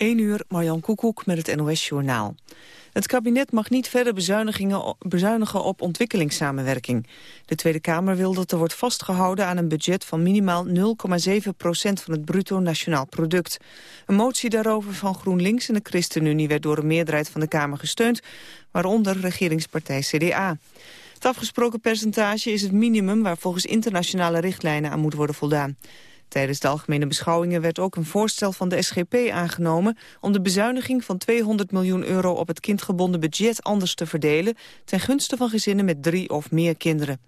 1 uur, Marjan Koekoek met het NOS-journaal. Het kabinet mag niet verder bezuinigen op ontwikkelingssamenwerking. De Tweede Kamer wil dat er wordt vastgehouden aan een budget van minimaal 0,7 procent van het bruto nationaal product. Een motie daarover van GroenLinks en de ChristenUnie werd door een meerderheid van de Kamer gesteund, waaronder regeringspartij CDA. Het afgesproken percentage is het minimum waar volgens internationale richtlijnen aan moet worden voldaan. Tijdens de algemene beschouwingen werd ook een voorstel van de SGP aangenomen om de bezuiniging van 200 miljoen euro op het kindgebonden budget anders te verdelen ten gunste van gezinnen met drie of meer kinderen.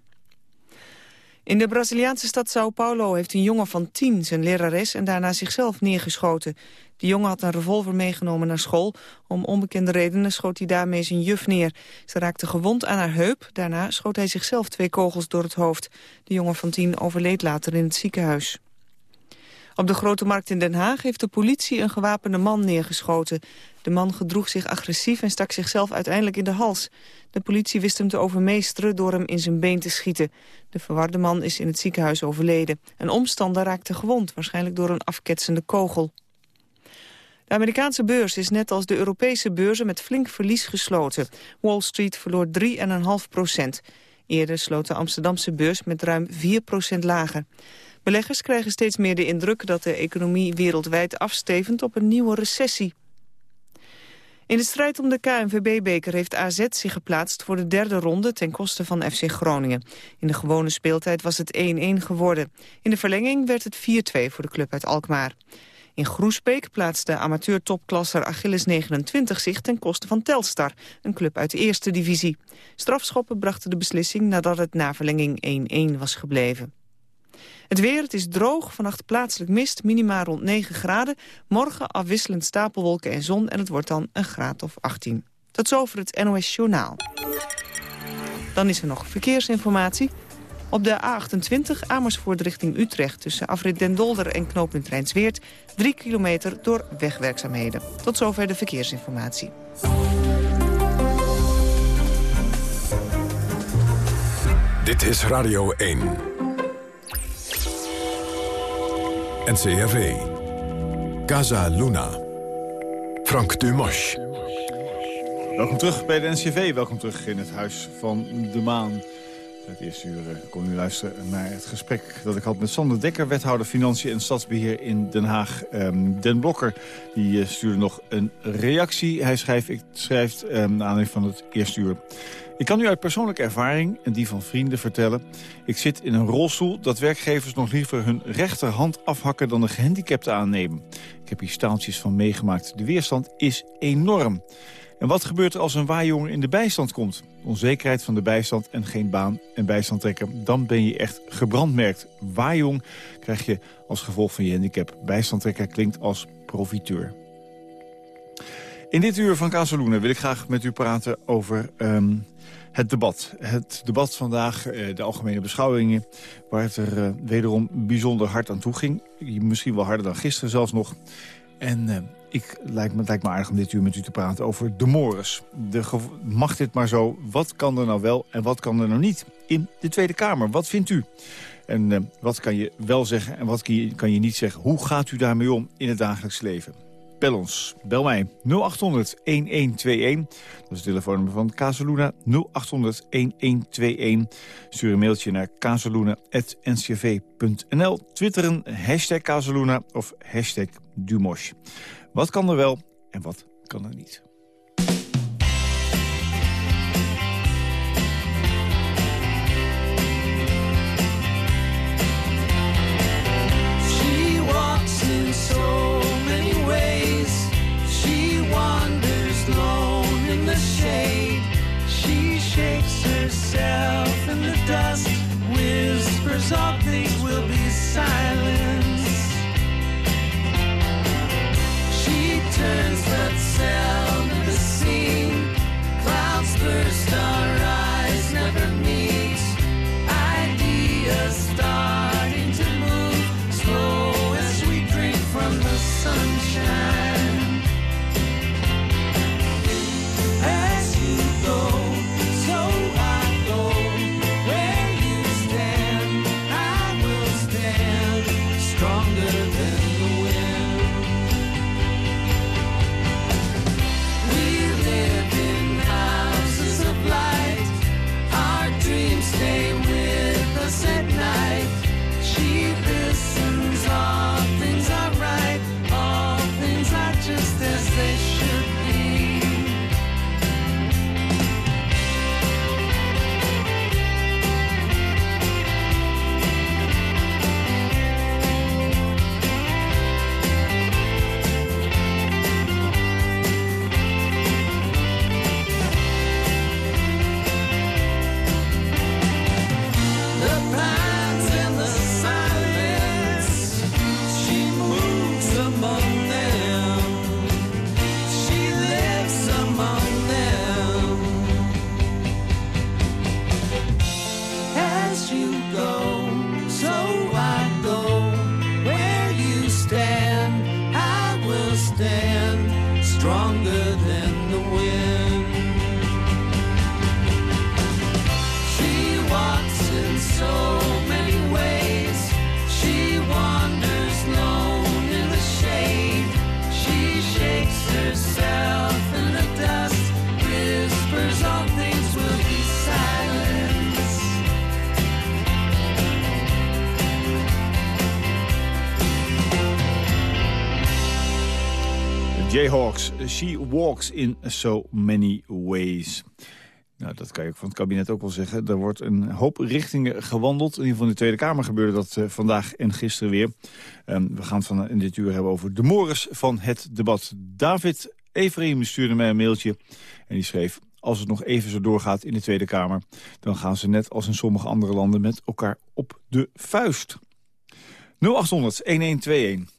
In de Braziliaanse stad Sao Paulo heeft een jongen van tien zijn lerares en daarna zichzelf neergeschoten. De jongen had een revolver meegenomen naar school. Om onbekende redenen schoot hij daarmee zijn juf neer. Ze raakte gewond aan haar heup. Daarna schoot hij zichzelf twee kogels door het hoofd. De jongen van tien overleed later in het ziekenhuis. Op de Grote Markt in Den Haag heeft de politie een gewapende man neergeschoten. De man gedroeg zich agressief en stak zichzelf uiteindelijk in de hals. De politie wist hem te overmeesteren door hem in zijn been te schieten. De verwarde man is in het ziekenhuis overleden. Een omstander raakte gewond, waarschijnlijk door een afketsende kogel. De Amerikaanse beurs is net als de Europese beurzen met flink verlies gesloten. Wall Street verloor 3,5 procent. Eerder sloot de Amsterdamse beurs met ruim 4 procent lager. Beleggers krijgen steeds meer de indruk dat de economie wereldwijd afstevend op een nieuwe recessie. In de strijd om de KNVB-beker heeft AZ zich geplaatst voor de derde ronde ten koste van FC Groningen. In de gewone speeltijd was het 1-1 geworden. In de verlenging werd het 4-2 voor de club uit Alkmaar. In Groesbeek plaatste amateur-topklasser Achilles 29 zich ten koste van Telstar, een club uit de eerste divisie. Strafschoppen brachten de beslissing nadat het na verlenging 1-1 was gebleven. Het weer, het is droog, vannacht plaatselijk mist, minima rond 9 graden. Morgen afwisselend stapelwolken en zon en het wordt dan een graad of 18. Tot zover het NOS Journaal. Dan is er nog verkeersinformatie. Op de A28 Amersfoort richting Utrecht tussen afrit Den Dolder en knooppunt Rijnsweert... 3 kilometer door wegwerkzaamheden. Tot zover de verkeersinformatie. Dit is Radio 1. NCRV. Casa Luna. Frank Dumas. Welkom terug bij de NCV. Welkom terug in het Huis van de Maan. Het eerste uur eh, kon u luisteren naar het gesprek dat ik had met Sander Dekker... wethouder Financiën en Stadsbeheer in Den Haag. Um, Den Blokker die, uh, stuurde nog een reactie. Hij schrijft, ik schrijft um, naar aanleiding van het eerste uur... Ik kan u uit persoonlijke ervaring en die van vrienden vertellen... ik zit in een rolstoel dat werkgevers nog liever hun rechterhand afhakken... dan een gehandicapte aannemen. Ik heb hier staaltjes van meegemaakt. De weerstand is enorm. En wat gebeurt er als een waaijongere in de bijstand komt? Onzekerheid van de bijstand en geen baan en bijstand trekken. Dan ben je echt gebrandmerkt. Waaijong krijg je als gevolg van je handicap. Bijstandtrekker klinkt als profiteur. In dit uur van Casaluna wil ik graag met u praten over um, het debat. Het debat vandaag, uh, de algemene beschouwingen... waar het er uh, wederom bijzonder hard aan toe ging. Misschien wel harder dan gisteren zelfs nog. En uh, ik, lijkt, me, het lijkt me aardig om dit uur met u te praten over de Morris. De, mag dit maar zo? Wat kan er nou wel en wat kan er nou niet in de Tweede Kamer? Wat vindt u? En wat kan je wel zeggen en wat kan je niet zeggen? Hoe gaat u daarmee om in het dagelijks leven? Bel ons. Bel mij 0800-1121. Dat is het telefoonnummer van Casaluna. 0800-1121. Stuur een mailtje naar casaluna.ncv.nl. Twitteren hashtag Casaluna of hashtag Dumosh. Wat kan er wel en wat kan er niet? whispers of things will be silence. She turns but seldom the scene. Clouds burst are She Walks in So Many Ways. Nou, dat kan je ook van het kabinet ook wel zeggen. Er wordt een hoop richtingen gewandeld. In ieder geval in de Tweede Kamer gebeurde dat eh, vandaag en gisteren weer. Ehm, we gaan het van in dit uur hebben over de mores van het debat. David Everim stuurde mij een mailtje en die schreef... als het nog even zo doorgaat in de Tweede Kamer... dan gaan ze net als in sommige andere landen met elkaar op de vuist. 0800-1121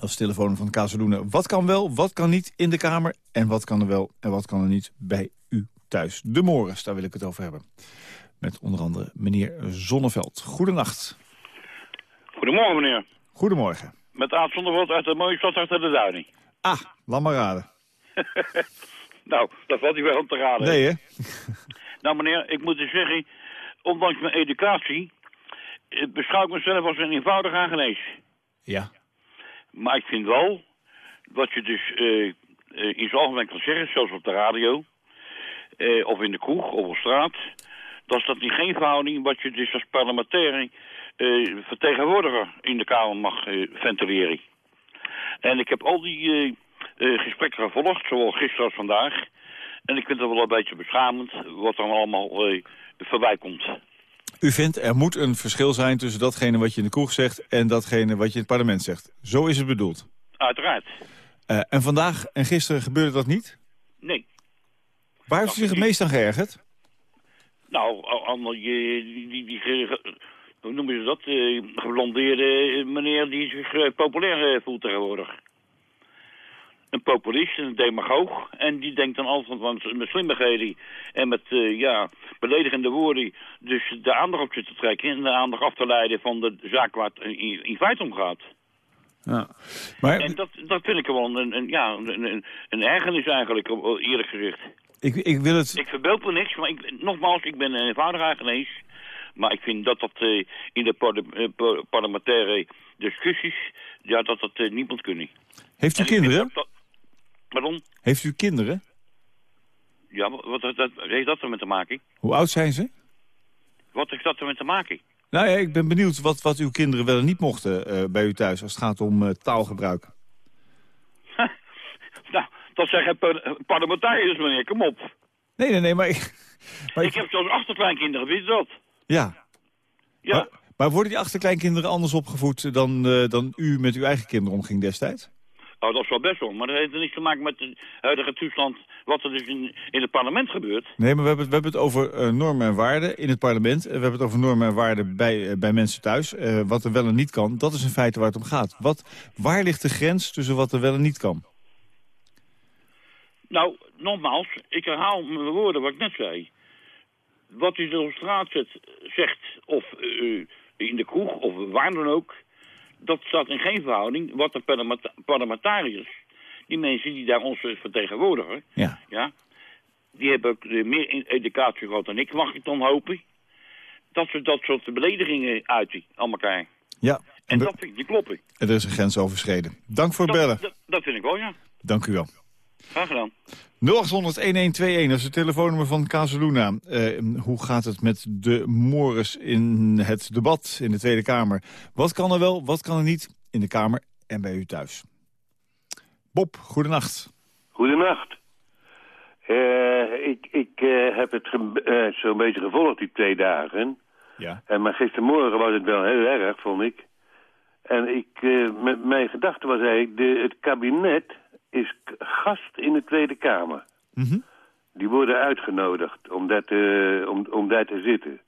als telefoon van Kazeloenen. Wat kan wel, wat kan niet in de Kamer... en wat kan er wel en wat kan er niet bij u thuis. De Morris, daar wil ik het over hebben. Met onder andere meneer Zonneveld. Goedenacht. Goedemorgen, meneer. Goedemorgen. Met Aad uit de mooie stad achter de Duining. Ah, laat maar raden. Nou, dat valt u wel om te raden. Nee, hè? Nou, meneer, ik moet u zeggen, ondanks mijn educatie... eh, beschouw ik mezelf als een eenvoudig aangenees. Ja. Maar ik vind wel, wat je dus eh, eh, in zijn algemeen kan zeggen, zoals op de radio... eh, of in de kroeg of op straat... dat is dat niet geen verhouding wat je dus als parlementaire eh, vertegenwoordiger in de Kamer mag ventileren. En ik heb al die gesprekken gevolgd, zowel gisteren als vandaag. En ik vind het wel een beetje beschamend wat er allemaal voorbij komt. U vindt er moet een verschil zijn tussen datgene wat je in de kroeg zegt... en datgene wat je in het parlement zegt. Zo is het bedoeld. Uiteraard. Eh, en vandaag en gisteren gebeurde dat niet? Nee. Waar heeft u zich het meest aan geërgerd? Nou, die, die, die, hoe noemen ze dat? Eh, geblondeerde meneer die zich eh, populair voelt tegenwoordig. Een populist, een demagoog. En die denkt dan altijd van met slimmigheden en met eh, ja, beledigende woorden... dus de aandacht op zit te trekken en de aandacht af te leiden van de zaak waar het in, in feite om gaat. Ja. Maar En dat, dat vind ik wel een, een, ja, een, een, een ergernis eigenlijk, eerlijk gezegd. ik, ik wil het... Ik verbeeld me niks, maar ik, nogmaals, ik ben een eenvoudig eigenees. Maar ik vind dat dat eh, in de eh, par- parlementaire discussies, ja, dat dat niet moet kunnen. Heeft u En kinderen? dat- dat- pardon? Heeft u kinderen? Ja, wat, wat, wat heeft dat ermee te maken? Hoe oud zijn ze? Wat heeft dat ermee te maken? Nou ja, ik ben benieuwd wat, wat uw kinderen wel en niet mochten eh, bij u thuis... als het gaat om eh, taalgebruik. Nou, dat zeggen par- parlementariërs, meneer, kom op. Nee, nee, nee, maar... ik- maar Ik heb zelfs achterkleinkinderen, weet je dat? Ja, Ja, Maar, maar worden die achterkleinkinderen anders opgevoed dan, eh, dan u met uw eigen kinderen omging destijds? Nou, dat is wel best wel. Maar dat heeft er niets te maken met de huidige toestand, wat er dus in, in het parlement gebeurt. Nee, maar we hebben, het- we hebben het over eh, normen en waarden in het parlement. En we hebben het over normen en waarden bij, eh, bij mensen thuis. Eh, wat er wel en niet kan, dat is in feite waar het om gaat. Wat, waar ligt de grens tussen wat er wel en niet kan? Nou, nogmaals, ik herhaal mijn woorden wat ik net zei. Wat u er op straat zet, zegt, of eh, in de kroeg, of waar dan ook... dat staat in geen verhouding wat de parlementa- parlementariërs... die mensen die daar ons vertegenwoordigen... Ja. Ja, die hebben ook meer educatie gehad dan ik, mag ik dan hopen... dat ze dat soort beledigingen uiten aan elkaar. Ja, En en, dat vind ik niet kloppen. er is een grens overschreden. Dank voor het Dat, bellen. dat, dat vind ik wel, ja. Dank u wel. Graag gedaan. 0800-1121, dat is het telefoonnummer van Casaluna. Eh, hoe gaat het met de mores in het debat in de Tweede Kamer? Wat kan er wel, wat kan er niet in de Kamer en bij u thuis? Bob, goedenacht. Goedenacht. Eh, ik ik eh, heb het zo'n beetje gevolgd die twee dagen. Ja. En maar gistermorgen was het wel heel erg, vond ik. En ik, eh, met mijn gedachte was eigenlijk, de, het kabinet is gast in de Tweede Kamer. Mhm. Die worden uitgenodigd om daar, te, om, om daar te zitten.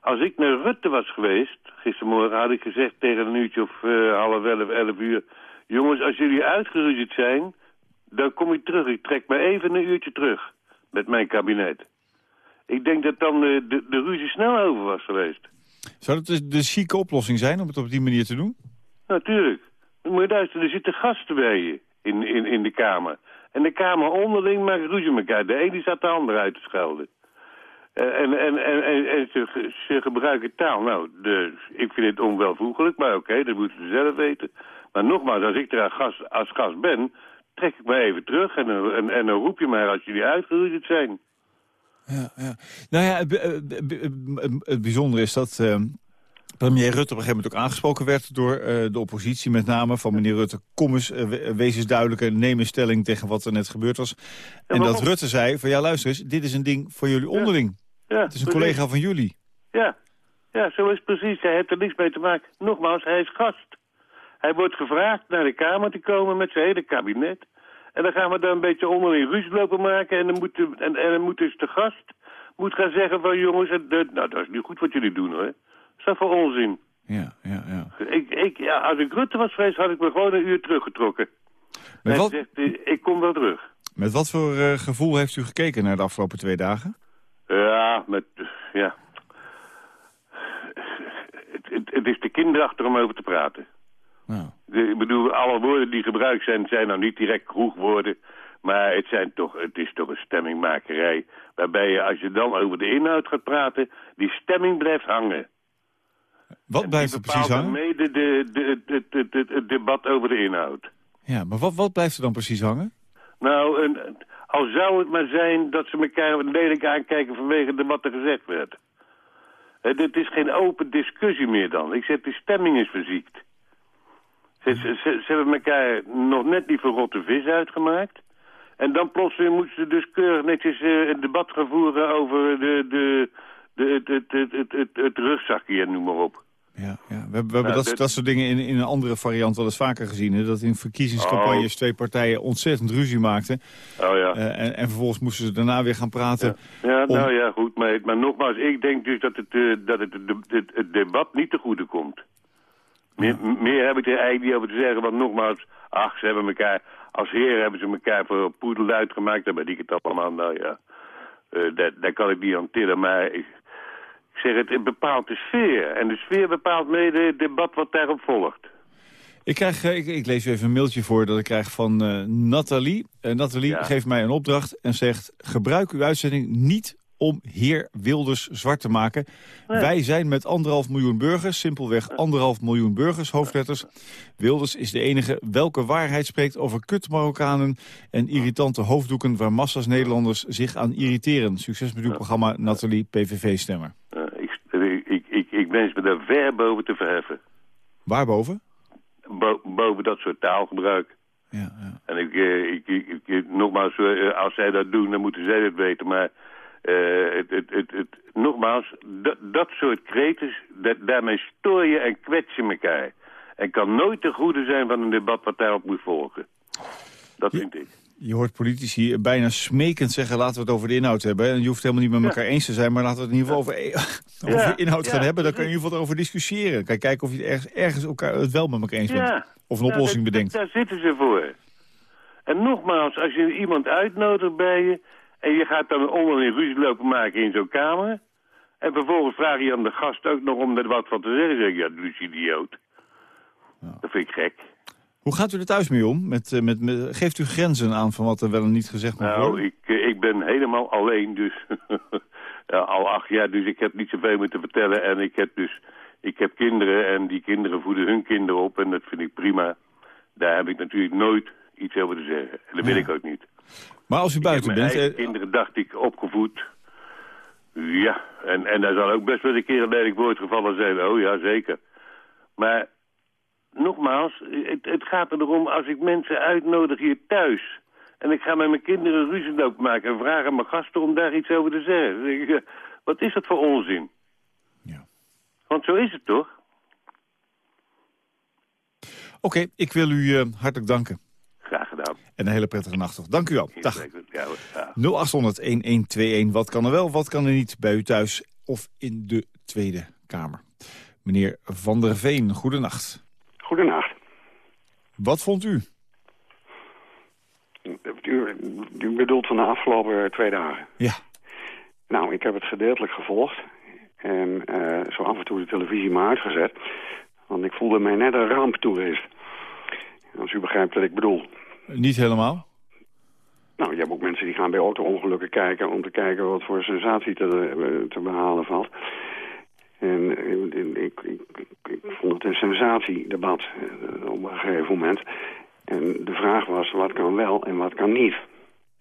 Als ik naar Rutte was geweest, gistermorgen had ik gezegd tegen een uurtje of eh, half elf, elf uur... Jongens, als jullie uitgeruzied zijn, dan kom ik terug. Ik trek me even een uurtje terug met mijn kabinet. Ik denk dat dan eh, de, de ruzie snel over was geweest. Zou dat de, de chique oplossing zijn om het op die manier te doen? Natuurlijk. Moet je luisteren, er zitten gasten bij je in, in, in de Kamer. En de Kamer onderling maakt ruzie elkaar. De die staat de ander uit te schelden. Eh, en, en, en, en, ze, ze gebruiken taal. Nou, ik vind het onwelvoegelijk, maar oké, dat moeten ze zelf weten. Maar nogmaals, als ik er als gast, als gast ben, trek ik me even terug en, en, en dan roep je mij als jullie uitgeruid zijn. Ja, ja. Nou ja, het, het bijzondere is dat eh, premier Rutte op een gegeven moment ook aangesproken werd door eh, de oppositie met name. Van meneer Rutte, kom eens, eh, we- wees eens duidelijker, neem een stelling tegen wat er net gebeurd was. En dat? Rutte zei van ja luister eens, dit is een ding voor jullie onderling. Ja, Het is een precies. collega van jullie. Ja. ja, zo is het precies. Hij heeft er niks mee te maken. Nogmaals, hij is gast. Hij wordt gevraagd naar de Kamer te komen met zijn hele kabinet. En dan gaan we daar een beetje onderling ruzie lopen maken. En dan moet, de, en, en dan moet dus de gast moet gaan zeggen van jongens, nou dat is niet goed wat jullie doen hoor. Dat voor onzin? Ja, ja, ja. Ik, ik, ja, als ik Rutte was geweest, had ik me gewoon een uur teruggetrokken. Met wat, zegt, eh, ik kom wel terug. met wat voor eh, gevoel heeft u gekeken naar de afgelopen twee dagen? Ja, met, ja. Het, het, het is te kinderachtig om over te praten. Nou, De- ik bedoel, alle woorden die gebruikt zijn, zijn nou niet direct kroegwoorden. Maar het, zijn toch, het is toch een stemmingmakerij. Waarbij je, als je dan over de inhoud gaat praten, die stemming blijft hangen. Wat blijft er Die precies hangen? mede de, de, de, de- het debat over de inhoud. Ja, maar wat, wat blijft er dan precies hangen? Nou, een, al zou het maar zijn dat ze elkaar lelijk aankijken vanwege de, wat er gezegd werd. Het, is geen open discussie meer dan. Ik zeg, de stemming is verziekt. Ze, ze, ze, ze hebben elkaar nog net niet voor rotte vis uitgemaakt. En dan plotseling moeten ze dus keurig netjes eh, een debat gaan voeren over de, de, de, het, het, het, het, het, het rugzakje noem maar op. Ja, ja. We, hebben- we hebben Nou, dat, dit- dat soort dingen in, in een andere variant wel eens vaker gezien. Hè? Dat in verkiezingscampagnes Oh. twee partijen ontzettend ruzie maakten. Oh ja. Eh, en, en vervolgens moesten ze daarna weer gaan praten. Ja, om- nou ja, goed. Maar, maar nogmaals, ik denk dus dat het, eh, dat het, het debat niet te goede komt. Meer, meer heb ik er eigenlijk niet over te zeggen, want nogmaals, ach, ze hebben elkaar, als heren hebben ze elkaar voor poedel uitgemaakt, dan ben ik het allemaal, nou ja, eh, daar, daar kan ik niet aan tillen, maar ik, zeg het, het bepaalt de sfeer. En de sfeer bepaalt mede het debat wat daarop volgt. Ik, krijg, eh, ik, ik lees u even een mailtje voor dat ik krijg van eh, Nathalie. Eh, Nathalie Ja. geeft mij een opdracht en zegt... gebruik uw uitzending niet om heer Wilders zwart te maken. Wij zijn met anderhalf miljoen burgers, simpelweg anderhalf miljoen burgers, hoofdletters. Wilders is de enige welke waarheid spreekt over kut Marokkanen... en irritante hoofddoeken waar massa's Nederlanders zich aan irriteren. Succes met uw programma, Nathalie, PVV-stemmer. Ik wens me daar ver boven te verheffen. Waarboven? Bo- boven dat soort taalgebruik. Ja, ja. En ik, eh, ik, ik, ik- nogmaals, eh, als zij dat doen, dan moeten zij het weten. Maar eh, het, het, het, het, nogmaals, dat, dat soort kreten, dat, daarmee stoor je en kwets je elkaar. En kan nooit de goede zijn van een debat wat daarop moet volgen. Dat vind ik. Je hoort politici bijna smekend zeggen... laten we het over de inhoud hebben. En je hoeft helemaal niet met elkaar eens te zijn... maar laten we het in ieder geval over, over Ja, inhoud gaan hebben. Dan kun je in ieder geval erover discussiëren. Kijk, kijken of je het ergens, ergens elkaar het wel met elkaar eens bent. Of een oplossing dat- bedenkt. Daar zitten ze voor. En nogmaals, als je iemand uitnodigt bij je... en je gaat dan onderling ruzie lopen maken in zo'n kamer... en vervolgens vraag je aan de gast ook nog om er wat van te zeggen... zeg ik, ja, eens idioot. Dat vind ik gek. Hoe gaat u er thuis mee om? Met, eh, met, met- geeft u grenzen aan van wat er wel en niet gezegd mag Nou, worden? ik, eh, ik ben helemaal alleen, dus al acht jaar, dus ik heb niet zoveel meer te vertellen. En ik heb dus, ik heb kinderen en die kinderen voeden hun kinderen op en dat vind ik prima. Daar heb ik natuurlijk nooit iets over te zeggen. En dat wil Ja. ik ook niet. Maar als u Ik heb buiten mijn bent... eh, kinderen, dacht ik, opgevoed. Ja, en, en daar zal ook best wel een keer een lelijk woord gevallen zijn. Oh ja, zeker. Maar nogmaals, het, het gaat erom als ik mensen uitnodig hier thuis... en ik ga met mijn kinderen ruzie lopen maken... en vraag aan mijn gasten om daar iets over te zeggen. Ik, eh, wat is dat voor onzin? Ja. Want zo is het toch? Oké, ik wil u eh, hartelijk danken. Graag gedaan. En een hele prettige nacht nog. Dank u wel. Dag. Ja, hoor. Ja. 0800-1121. Wat kan er wel, wat kan er niet bij u thuis of in de Tweede Kamer? Meneer Van der Veen, goedenacht. Goedenacht. Wat vond u? U, u bedoelt van de afgelopen twee dagen? Ja. Nou, ik heb het gedeeltelijk gevolgd. En eh, zo af en toe de televisie maar uitgezet. Want ik voelde mij net een ramptoerist. Als u begrijpt wat ik bedoel. Niet helemaal? Nou, je hebt ook mensen die gaan bij auto-ongelukken kijken... om te kijken wat voor sensatie te, eh, te behalen valt. En ik, ik, ik, ik vond het een sensatiedebat eh, op een gegeven moment. En de vraag was, wat kan wel en wat kan niet?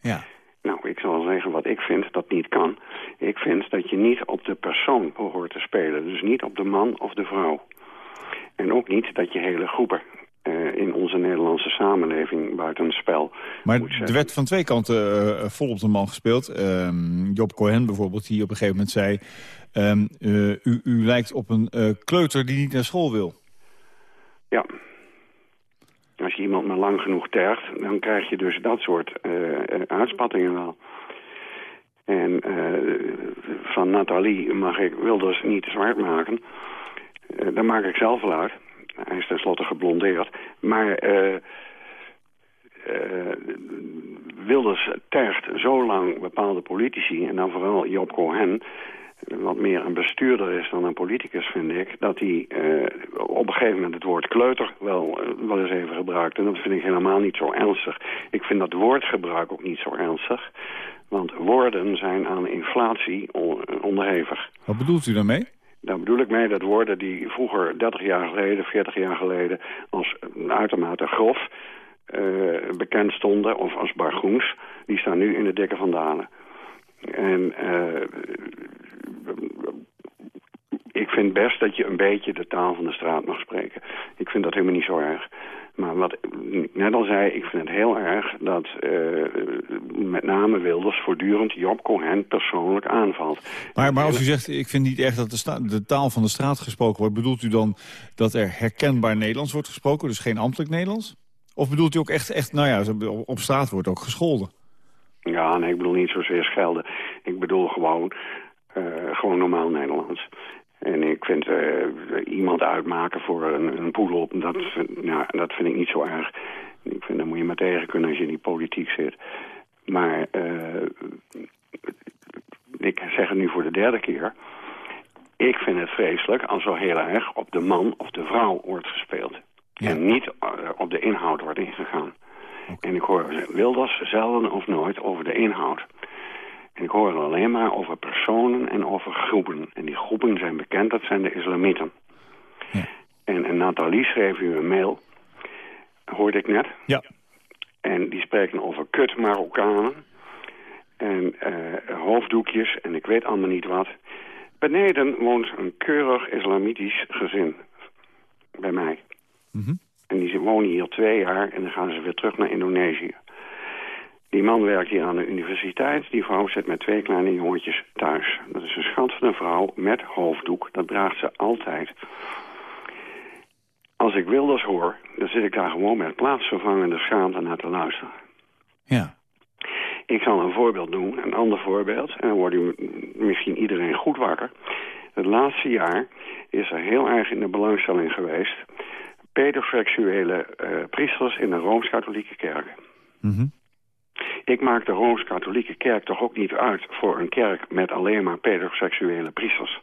Ja. Nou, ik zal zeggen wat ik vind dat niet kan. Ik vind dat je niet op de persoon behoort te spelen. Dus niet op de man of de vrouw. En ook niet dat je hele groepen eh, in onze Nederlandse samenleving buiten spel Maar er werd van twee kanten eh, vol op de man gespeeld. Ehm, Job Cohen bijvoorbeeld, die op een gegeven moment zei... ehm, eh, u, u lijkt op een eh, kleuter die niet naar school wil. Ja. Als je iemand maar lang genoeg tergt, dan krijg je dus dat soort eh, eh, uitspattingen wel. En eh, van Nathalie mag ik Wilders niet te zwart maken. Eh daar maak ik zelf wel uit. Hij is tenslotte geblondeerd. Maar eh, eh, Wilders tergt zo lang bepaalde politici... en dan vooral Job Cohen wat meer een bestuurder is dan een politicus, vind ik... dat hij eh, op een gegeven moment het woord kleuter wel, wel eens even gebruikt. En dat vind ik helemaal niet zo ernstig. Ik vind dat woordgebruik ook niet zo ernstig. Want woorden zijn aan inflatie on- onderhevig. Wat bedoelt u daarmee? Daar bedoel ik mee dat woorden die vroeger 30 jaar geleden, 40 jaar geleden... als uitermate grof eh, bekend stonden, of als bargoens... die staan nu in de dikke vandalen. En eh, ik vind best dat je een beetje de taal van de straat mag spreken. Ik vind dat helemaal niet zo erg. Maar wat ik net al zei, ik vind het heel erg dat eh, met name Wilders voortdurend Job Cohen persoonlijk aanvalt. Maar, maar als u zegt, ik vind niet erg dat de, taal van de straat gesproken wordt... bedoelt u dan dat er herkenbaar Nederlands wordt gesproken, dus geen ambtelijk Nederlands? Of bedoelt u ook echt, echt nou ja, op straat wordt ook gescholden? Ja, nee, ik bedoel niet zozeer schelden. Ik bedoel gewoon, eh, gewoon normaal Nederlands. En ik vind eh, iemand uitmaken voor een, een poedel, dat vind, nou, dat vind ik niet zo erg. Ik vind, daar moet je maar tegen kunnen als je in die politiek zit. Maar eh, ik zeg het nu voor de derde keer. Ik vind het vreselijk als zo heel erg op de man of de vrouw wordt gespeeld. Ja. En niet eh, op de inhoud wordt ingegaan. En ik hoor Wilders zelden of nooit over de inhoud. En ik hoor alleen maar over personen en over groepen. En die groepen zijn bekend, dat zijn de islamieten. Ja. En, en Nathalie schreef u een mail, hoorde ik net. Ja. En die spreken over kut Marokkanen. En eh, hoofddoekjes en ik weet allemaal niet wat. Beneden woont een keurig islamitisch gezin. Bij mij. Mhm. En die wonen hier twee jaar en dan gaan ze weer terug naar Indonesië. Die man werkt hier aan de universiteit. Die vrouw zit met twee kleine jongetjes thuis. Dat is een schat van een vrouw met hoofddoek. Dat draagt ze altijd. Als ik Wilders hoor, dan zit ik daar gewoon met plaatsvervangende schaamte naar te luisteren. Ja. Ik zal een voorbeeld doen, een ander voorbeeld. En dan wordt u misschien iedereen goed wakker. Het laatste jaar is er heel erg in de belangstelling geweest... pedoseksuele eh, priesters in de Rooms-Katholieke kerk. Mhm. Ik maak de Rooms-Katholieke kerk toch ook niet uit... voor een kerk met alleen maar pedoseksuele priesters.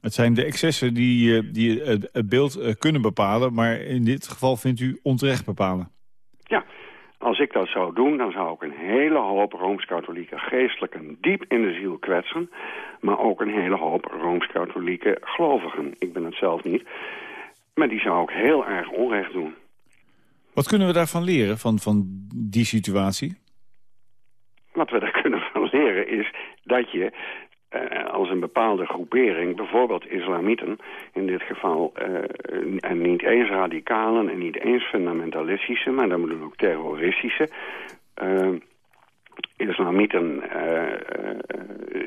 Het zijn de excessen die, eh, die het, beeld eh, kunnen bepalen... maar in dit geval vindt u onterecht bepalen. Ja, als ik dat zou doen, dan zou ik een hele hoop Rooms-Katholieke geestelijken diep in de ziel kwetsen. Maar ook een hele hoop Rooms-Katholieke gelovigen. Ik ben het zelf niet. Maar die zou ik heel erg onrecht doen. Wat kunnen we daarvan leren, van, van die situatie? Wat we daar kunnen van leren is dat je eh, als een bepaalde groepering, bijvoorbeeld islamieten, in dit geval, eh, en niet eens radicalen en niet eens fundamentalistische, maar dan bedoel ik ook terroristische, eh, islamieten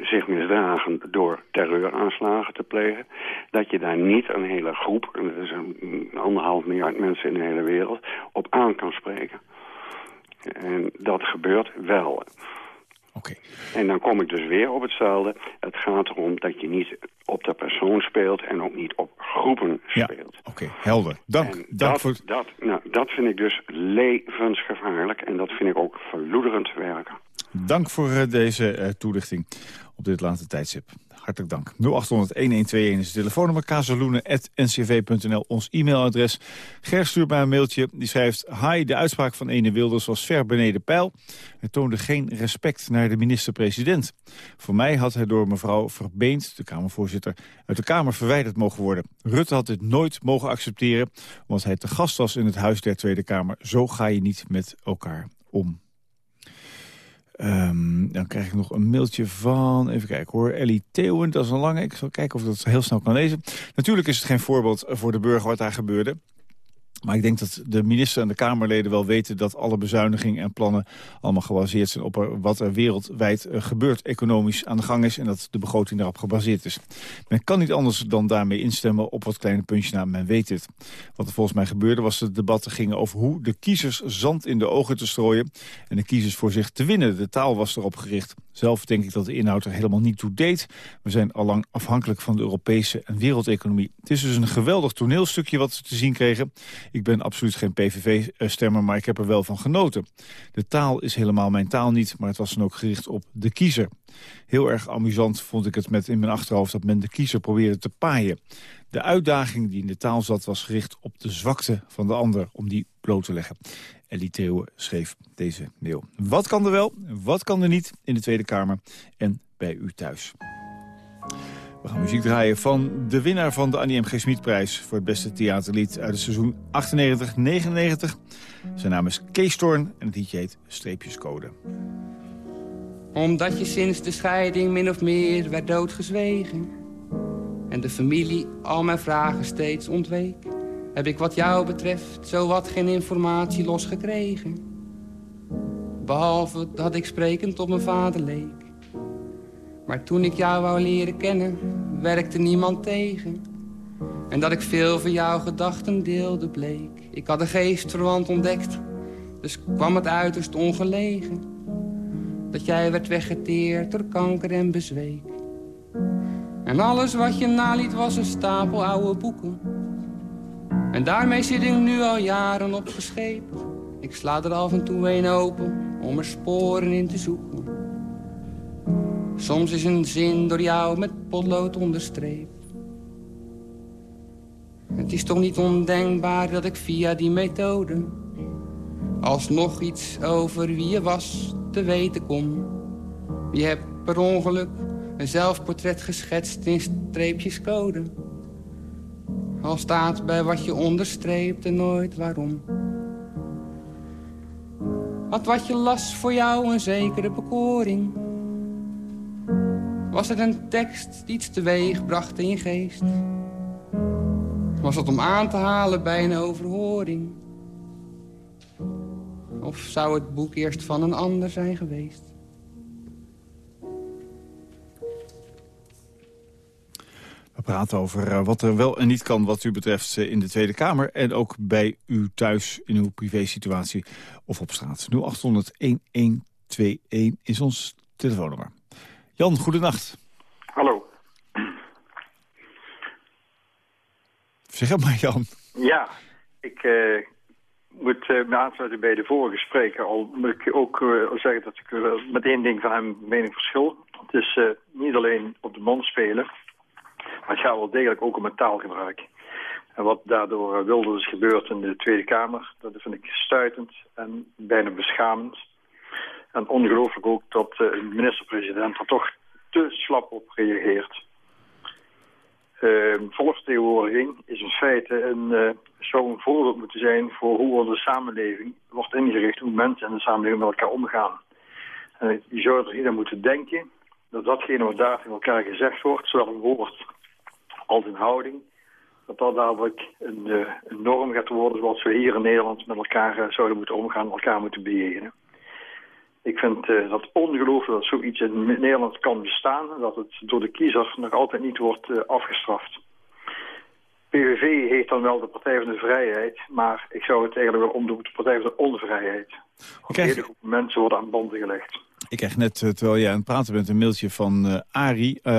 zich misdragen door terreuraanslagen te plegen, dat je daar niet een hele groep, en er is een anderhalf miljard mensen in de hele wereld, op aan kan spreken. En dat gebeurt wel. En dan kom ik dus weer op hetzelfde. Het gaat erom dat je niet op de persoon speelt en ook niet op groepen Ja, speelt. oké. Helder. Dank, En dank dat, voor... dat, nou, dat vind ik dus levensgevaarlijk en dat vind ik ook verloederend werken. Dank voor eh, deze eh, toelichting op dit late tijdstip. Hartelijk dank. 0800-1121 is het telefoonnummer. kazeloenen.ncv.nl, ons e-mailadres. Ger stuurt mij een mailtje. Die schrijft... Hi, de uitspraak van ene Wilders was ver beneden pijl. Hij toonde geen respect naar de minister-president. Voor mij had hij door mevrouw Verbeend, de Kamervoorzitter... uit de Kamer verwijderd mogen worden. Rutte had dit nooit mogen accepteren... omdat hij te gast was in het Huis der Tweede Kamer. Zo ga je niet met elkaar om. Ehm, dan krijg ik nog een mailtje van, even kijken hoor, Ellie Theeuwen. Dat is een lange, ik zal kijken of ik dat heel snel kan lezen. Natuurlijk is het geen voorbeeld voor de burger wat daar gebeurde. Maar ik denk dat de minister en de Kamerleden wel weten... dat alle bezuinigingen en plannen allemaal gebaseerd zijn... op wat er wereldwijd eh, gebeurt, economisch aan de gang is... en dat de begroting daarop gebaseerd is. Men kan niet anders dan daarmee instemmen op wat kleine puntjes na. Men weet het. Wat er volgens mij gebeurde was dat de debatten gingen over hoe de kiezers zand in de ogen te strooien... en de kiezers voor zich te winnen. De taal was erop gericht. Zelf denk ik dat de inhoud er helemaal niet toe deed. We zijn allang afhankelijk van de Europese en wereldeconomie. Het is dus een geweldig toneelstukje wat we te zien kregen... Ik ben absoluut geen PVV-stemmer, maar ik heb er wel van genoten. De taal is helemaal mijn taal niet, maar het was dan ook gericht op de kiezer. Heel erg amusant vond ik het met in mijn achterhoofd dat men de kiezer probeerde te paaien. De uitdaging die in de taal zat was gericht op de zwakte van de ander, om die bloot te leggen. Ellie Theeuwen schreef deze mail. Wat kan er wel, wat kan er niet in de Tweede Kamer en bij u thuis? We gaan muziek draaien van de winnaar van de Annie M. G. Smitprijs... voor het beste theaterlied uit het seizoen 98-99. Zijn naam is Kees Storn en het liedje heet Streepjescode. Omdat je sinds de scheiding min of meer werd doodgezwegen... en de familie al mijn vragen steeds ontweek... heb ik wat jou betreft zowat geen informatie losgekregen. Behalve dat ik sprekend op mijn vader leek. Maar toen ik jou wou leren kennen, werkte niemand tegen. En dat ik veel van jouw gedachten deelde bleek. Ik had een geestverwant ontdekt, dus kwam het uiterst ongelegen. Dat jij werd weggeteerd door kanker en bezweek. En alles wat je naliet was een stapel oude boeken. En daarmee zit ik nu al jaren op gescheept. Ik sla er af en toe een open om er sporen in te zoeken. Soms is een zin door jou met potlood onderstreept. Het is toch niet ondenkbaar dat ik via die methode... alsnog iets over wie je was te weten kom. Je hebt per ongeluk een zelfportret geschetst in streepjescode. Al staat bij wat je onderstreept en nooit waarom. Had wat je las voor jou een zekere bekoring... Was het een tekst die iets teweeg bracht in je geest? Was het om aan te halen bij een overhoring? Of zou het boek eerst van een ander zijn geweest? Praten over eh, wat er wel en niet kan wat u betreft eh, in de Tweede Kamer... en ook bij u thuis in uw privésituatie of op straat. 0800-1121 is ons telefoonnummer. Jan, goedenacht. Hallo. Zeg het maar, Jan. Ja, ik eh, moet uh, me aansluiten bij de vorige spreker. Al moet ik ook eh, zeggen dat ik uh, met één ding van hem mening verschil. Het is niet alleen op de mond spelen, het gaat wel degelijk ook om het taalgebruik. En wat daardoor wilde is gebeurd in de Tweede Kamer, dat vind ik stuitend en bijna beschamend. En ongelooflijk ook dat de minister-president er toch te slap op reageert. Uh, volksvertegenwoordiging is in feite een, uh, zou een voorbeeld moeten zijn voor hoe onze samenleving wordt ingericht, hoe mensen in de samenleving met elkaar omgaan. En je zou er hier aan moeten denken dat datgene wat daar tegen elkaar gezegd wordt, zowel een woord als een houding, dat dat dadelijk een, uh, een norm gaat worden zoals we hier in Nederland met elkaar zouden moeten omgaan, elkaar moeten bejegenen. Ik vind uh, dat ongelooflijk dat zoiets in Nederland kan bestaan... en dat het door de kiezer nog altijd niet wordt uh, afgestraft. PVV heeft dan wel de Partij van de Vrijheid... maar ik zou het eigenlijk wel omdoen de Partij van de Onvrijheid. Okay. Hele groep mensen worden aan banden gelegd. Ik krijg net, eh, terwijl jij aan het praten bent, een mailtje van eh Arie. Eh,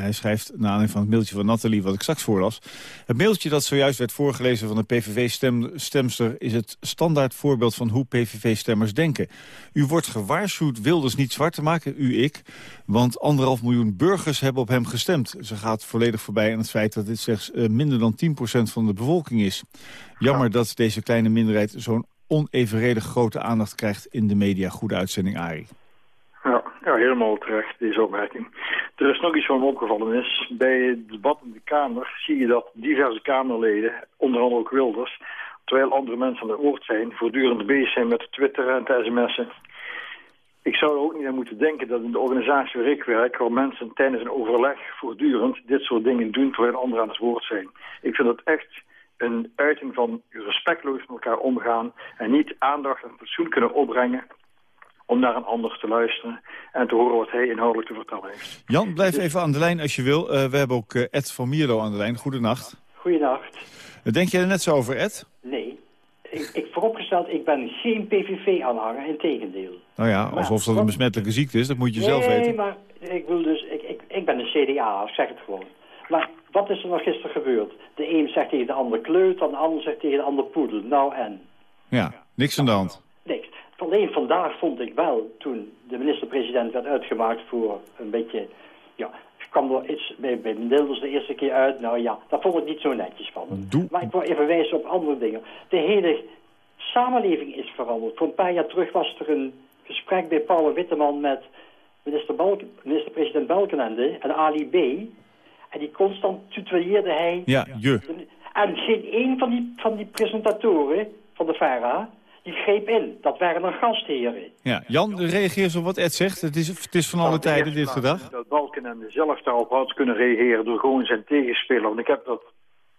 hij schrijft, naar aanleiding van het mailtje van Nathalie, wat ik straks voorlas. Het mailtje dat zojuist werd voorgelezen van de PVV-stemster... is het standaard voorbeeld van hoe PVV-stemmers denken. U wordt gewaarschuwd Wilders niet zwart te maken, u ik. Want anderhalf miljoen burgers hebben op hem gestemd. Ze gaat volledig voorbij aan het feit dat dit slechts minder dan 10% van de bevolking is. Jammer dat deze kleine minderheid zo'n onevenredig grote aandacht krijgt in de media. Goede uitzending, Arie. Ja, ja, helemaal terecht, deze opmerking. Er is nog iets wat me opgevallen is. Bij het debat in de Kamer zie je dat diverse Kamerleden, onder andere ook Wilders... terwijl andere mensen aan het woord zijn, voortdurend bezig zijn met Twitter en sms'en. Ik zou er ook niet aan moeten denken dat in de organisatie waar ik werk... waar mensen tijdens een overleg voortdurend dit soort dingen doen... terwijl anderen aan het woord zijn. Ik vind dat echt een uiting van respectloos met elkaar omgaan... en niet aandacht en fatsoen kunnen opbrengen om naar een ander te luisteren... en te horen wat hij inhoudelijk te vertellen heeft. Jan, blijf even aan de lijn als je wil. Eh, we hebben ook eh, Ed van Mierlo aan de lijn. Goedenacht. Goedenacht. Uh, Denk jij er net zo over, Ed? Nee. Ik, ik vooropgesteld, ik ben geen PVV-aanhanger, in tegendeel. Nou ja, alsof dat een besmettelijke ziekte is, dat moet je nee, zelf weten. maar ik wil dus, ik, ik, ik ben een CDA, ik zeg het gewoon. Maar wat is er nog gisteren gebeurd? De een zegt tegen de ander kleut, en de ander zegt tegen de ander poedel. Nou en? Ja, niks aan de hand. Niks. Alleen vandaag vond ik wel, toen de minister-president werd uitgemaakt voor een beetje... Ja, kwam er iets bij, bij Wilders de eerste keer uit. Nou ja, dat vond ik niet zo netjes van. Doe. Maar ik wil even wijzen op andere dingen. De hele samenleving is veranderd. Voor een paar jaar terug was er een gesprek bij Paul Witteman met minister Balken, minister-president Balkenende en Ali B. En die constant tutoieerde hij. Ja, je. En geen één van die, van die presentatoren van de VARA, die greep in. Dat waren dan gastheren. Ja, Jan, reageer eens op wat Ed zegt. Het is, het is van alle tijden dit gedag. Dat Balkenende zelf daarop had kunnen reageren door gewoon zijn tegenspeler. Want ik heb dat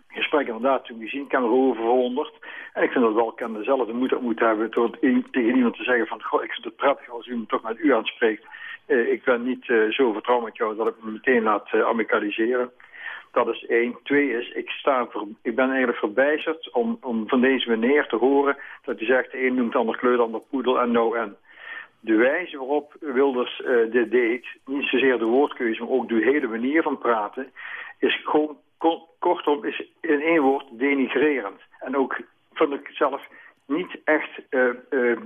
gesprek inderdaad toen gezien, ik heb erover verwonderd. En ik vind dat Balkenende zelf de moed moet hebben door tegen iemand te zeggen van... Goh, ik vind het prettig als u me toch met u aanspreekt. Eh, ik ben niet eh, zo vertrouwd met jou dat ik me meteen laat eh, amicaliseren. Dat is één. Twee is, ik, sta ik ben eigenlijk verbijsterd om, om van deze meneer te horen... dat hij zegt, een noemt de ander kleur, de ander poedel en nou en. De wijze waarop Wilders dit deed, niet zozeer de woordkeuze... maar ook de hele manier van praten... is gewoon, ko- kortom, is in één woord denigrerend. En ook vind ik zelf niet echt... eh, eh,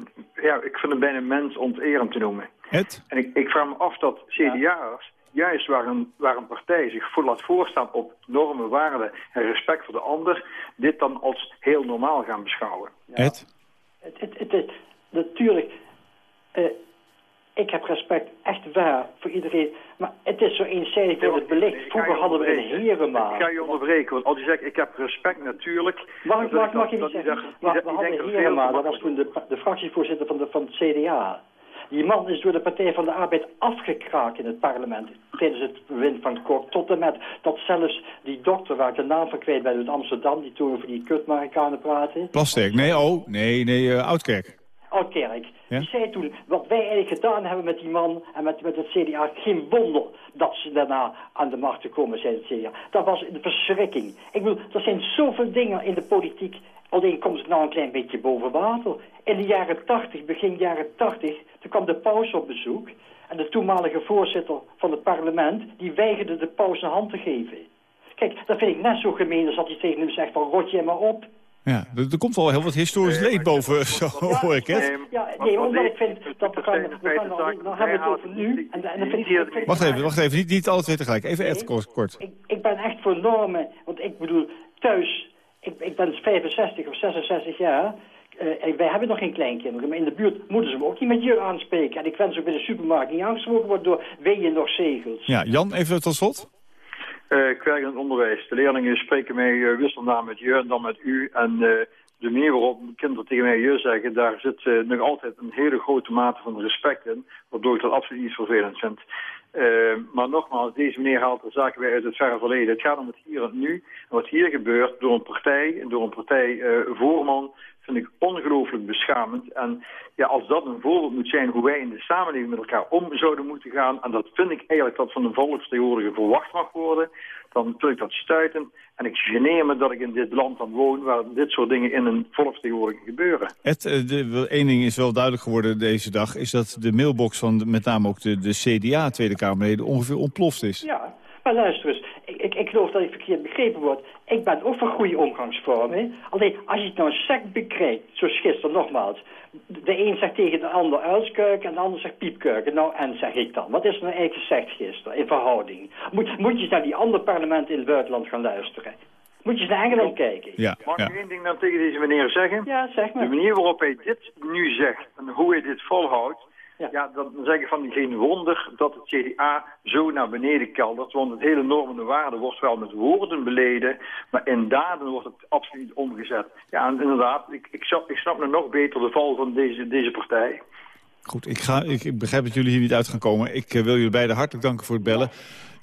ja, ik vind het bijna mensonterend te noemen. Ed? En ik, ik vraag me af dat CDA'ers, juist waar een, waar een partij zich voor laat voorstaan op normen, waarden en respect voor de ander, dit dan als heel normaal gaan beschouwen. Ed? Het, het, het, het- natuurlijk, eh, ik heb respect echt waar voor iedereen. Maar het is zo eenzijdig dat het belicht. Vroeger hadden we een Ik herenmaal. ga je onderbreken, want als je zegt ik heb respect natuurlijk... Mag ik, mag, mag je dat- niet dat zeggen? zegt- we hadden een herenmaal, dat was toen de, de fractievoorzitter van, de, van het CDA. Die man is door de Partij van de Arbeid afgekraakt in het parlement tijdens het bewind van Kok. Tot en met dat zelfs die dokter, waar ik de naam van kwijt ben uit Amsterdam, die toen over die kutmarikanen praten. Plasterk. Nee, oh, nee, nee, eh, Oudkerk. Oudkerk. Ja? Die zei toen, wat wij eigenlijk gedaan hebben met die man en met, met het CDA, geen wonder dat ze daarna aan de macht te komen zijn, het CDA. Dat was een verschrikking. Ik bedoel, er zijn zoveel dingen in de politiek, alleen komt het nou een klein beetje boven water. In de jaren 80, begin jaren 80, toen kwam de paus op bezoek en de toenmalige voorzitter van het parlement, die weigerde de paus een hand te geven. Kijk, dat vind ik net zo gemeen als dat hij tegen hem zegt van rot jij maar op. Ja, er, er komt wel heel wat historisch leed boven, zo hoor ik het. Ja, nee, omdat ik vind dat we gaan, we gaan nou, nou hebben we het over nu. En, en dan vind ik, vind- Wacht even, wacht even, niet, niet alle twee tegelijk. Even Ed, kort. kort. Ik, ik ben echt voor normen, want ik bedoel, thuis, ik, ik ben 65 of 66 jaar. eh, en wij hebben nog geen kleinkinderen, maar in de buurt moeten ze me ook niet met je aanspreken. En ik wens ook bij de supermarkt niet aangesproken worden door weeën nog zegels. Ja, Jan, even tot slot. Eh, ik werk in het onderwijs. De leerlingen spreken mij uh, wisselnaam met je en dan met u. En eh, de manier waarop kinderen tegen mij je zeggen, daar zit eh, nog altijd een hele grote mate van respect in. Waardoor ik dat absoluut niet vervelend vind. Eh, maar nogmaals, deze meneer haalt de zaken weer uit het verre verleden. Het gaat om het hier en nu. En wat hier gebeurt door een partij, door een partijvoorman, vind ik ongelooflijk beschamend. En ja, als dat een voorbeeld moet zijn hoe wij in de samenleving met elkaar om zouden moeten gaan... en dat vind ik eigenlijk dat van een volksvertegenwoordiger verwacht mag worden... dan vind ik dat stuitend. En ik geneer me dat ik in dit land dan woon... waar dit soort dingen in een volksvertegenwoordiger gebeuren. Ed, eh, één ding is wel duidelijk geworden deze dag... is dat de mailbox van de- met name ook de, de CDA Tweede Kamerleden ongeveer ontploft is. Ja, maar luister eens. Ik, ik, ik geloof dat ik verkeerd begrepen word. Ik ben ook voor goede omgangsvormen. Alleen, als je het nou sec bekrijgt, zoals gisteren nogmaals... De een zegt tegen de ander uilskuiken en de ander zegt piepkuiken. Nou, en zeg ik dan. Wat is er nou eigenlijk gezegd gisteren in verhouding? Moet, moet je eens naar die andere parlementen in het buitenland gaan luisteren? Moet je eens naar Engeland kijken? Ja, Mag ja. ik één ding dan tegen deze meneer zeggen? Ja, zeg De maar. manier waarop hij dit nu zegt en hoe hij dit volhoudt... Ja. Ja, dan zeg ik van geen wonder dat het CDA zo naar beneden keldert. Want het hele normen en waarde wordt wel met woorden beleden, maar in daden wordt het absoluut niet omgezet. Ja, en inderdaad, ik, ik, snap, ik snap nu nog beter de val van deze, deze partij. Goed, ik, ga, ik, ik begrijp dat jullie hier niet uit gaan komen. Ik eh, wil jullie beiden hartelijk danken voor het bellen.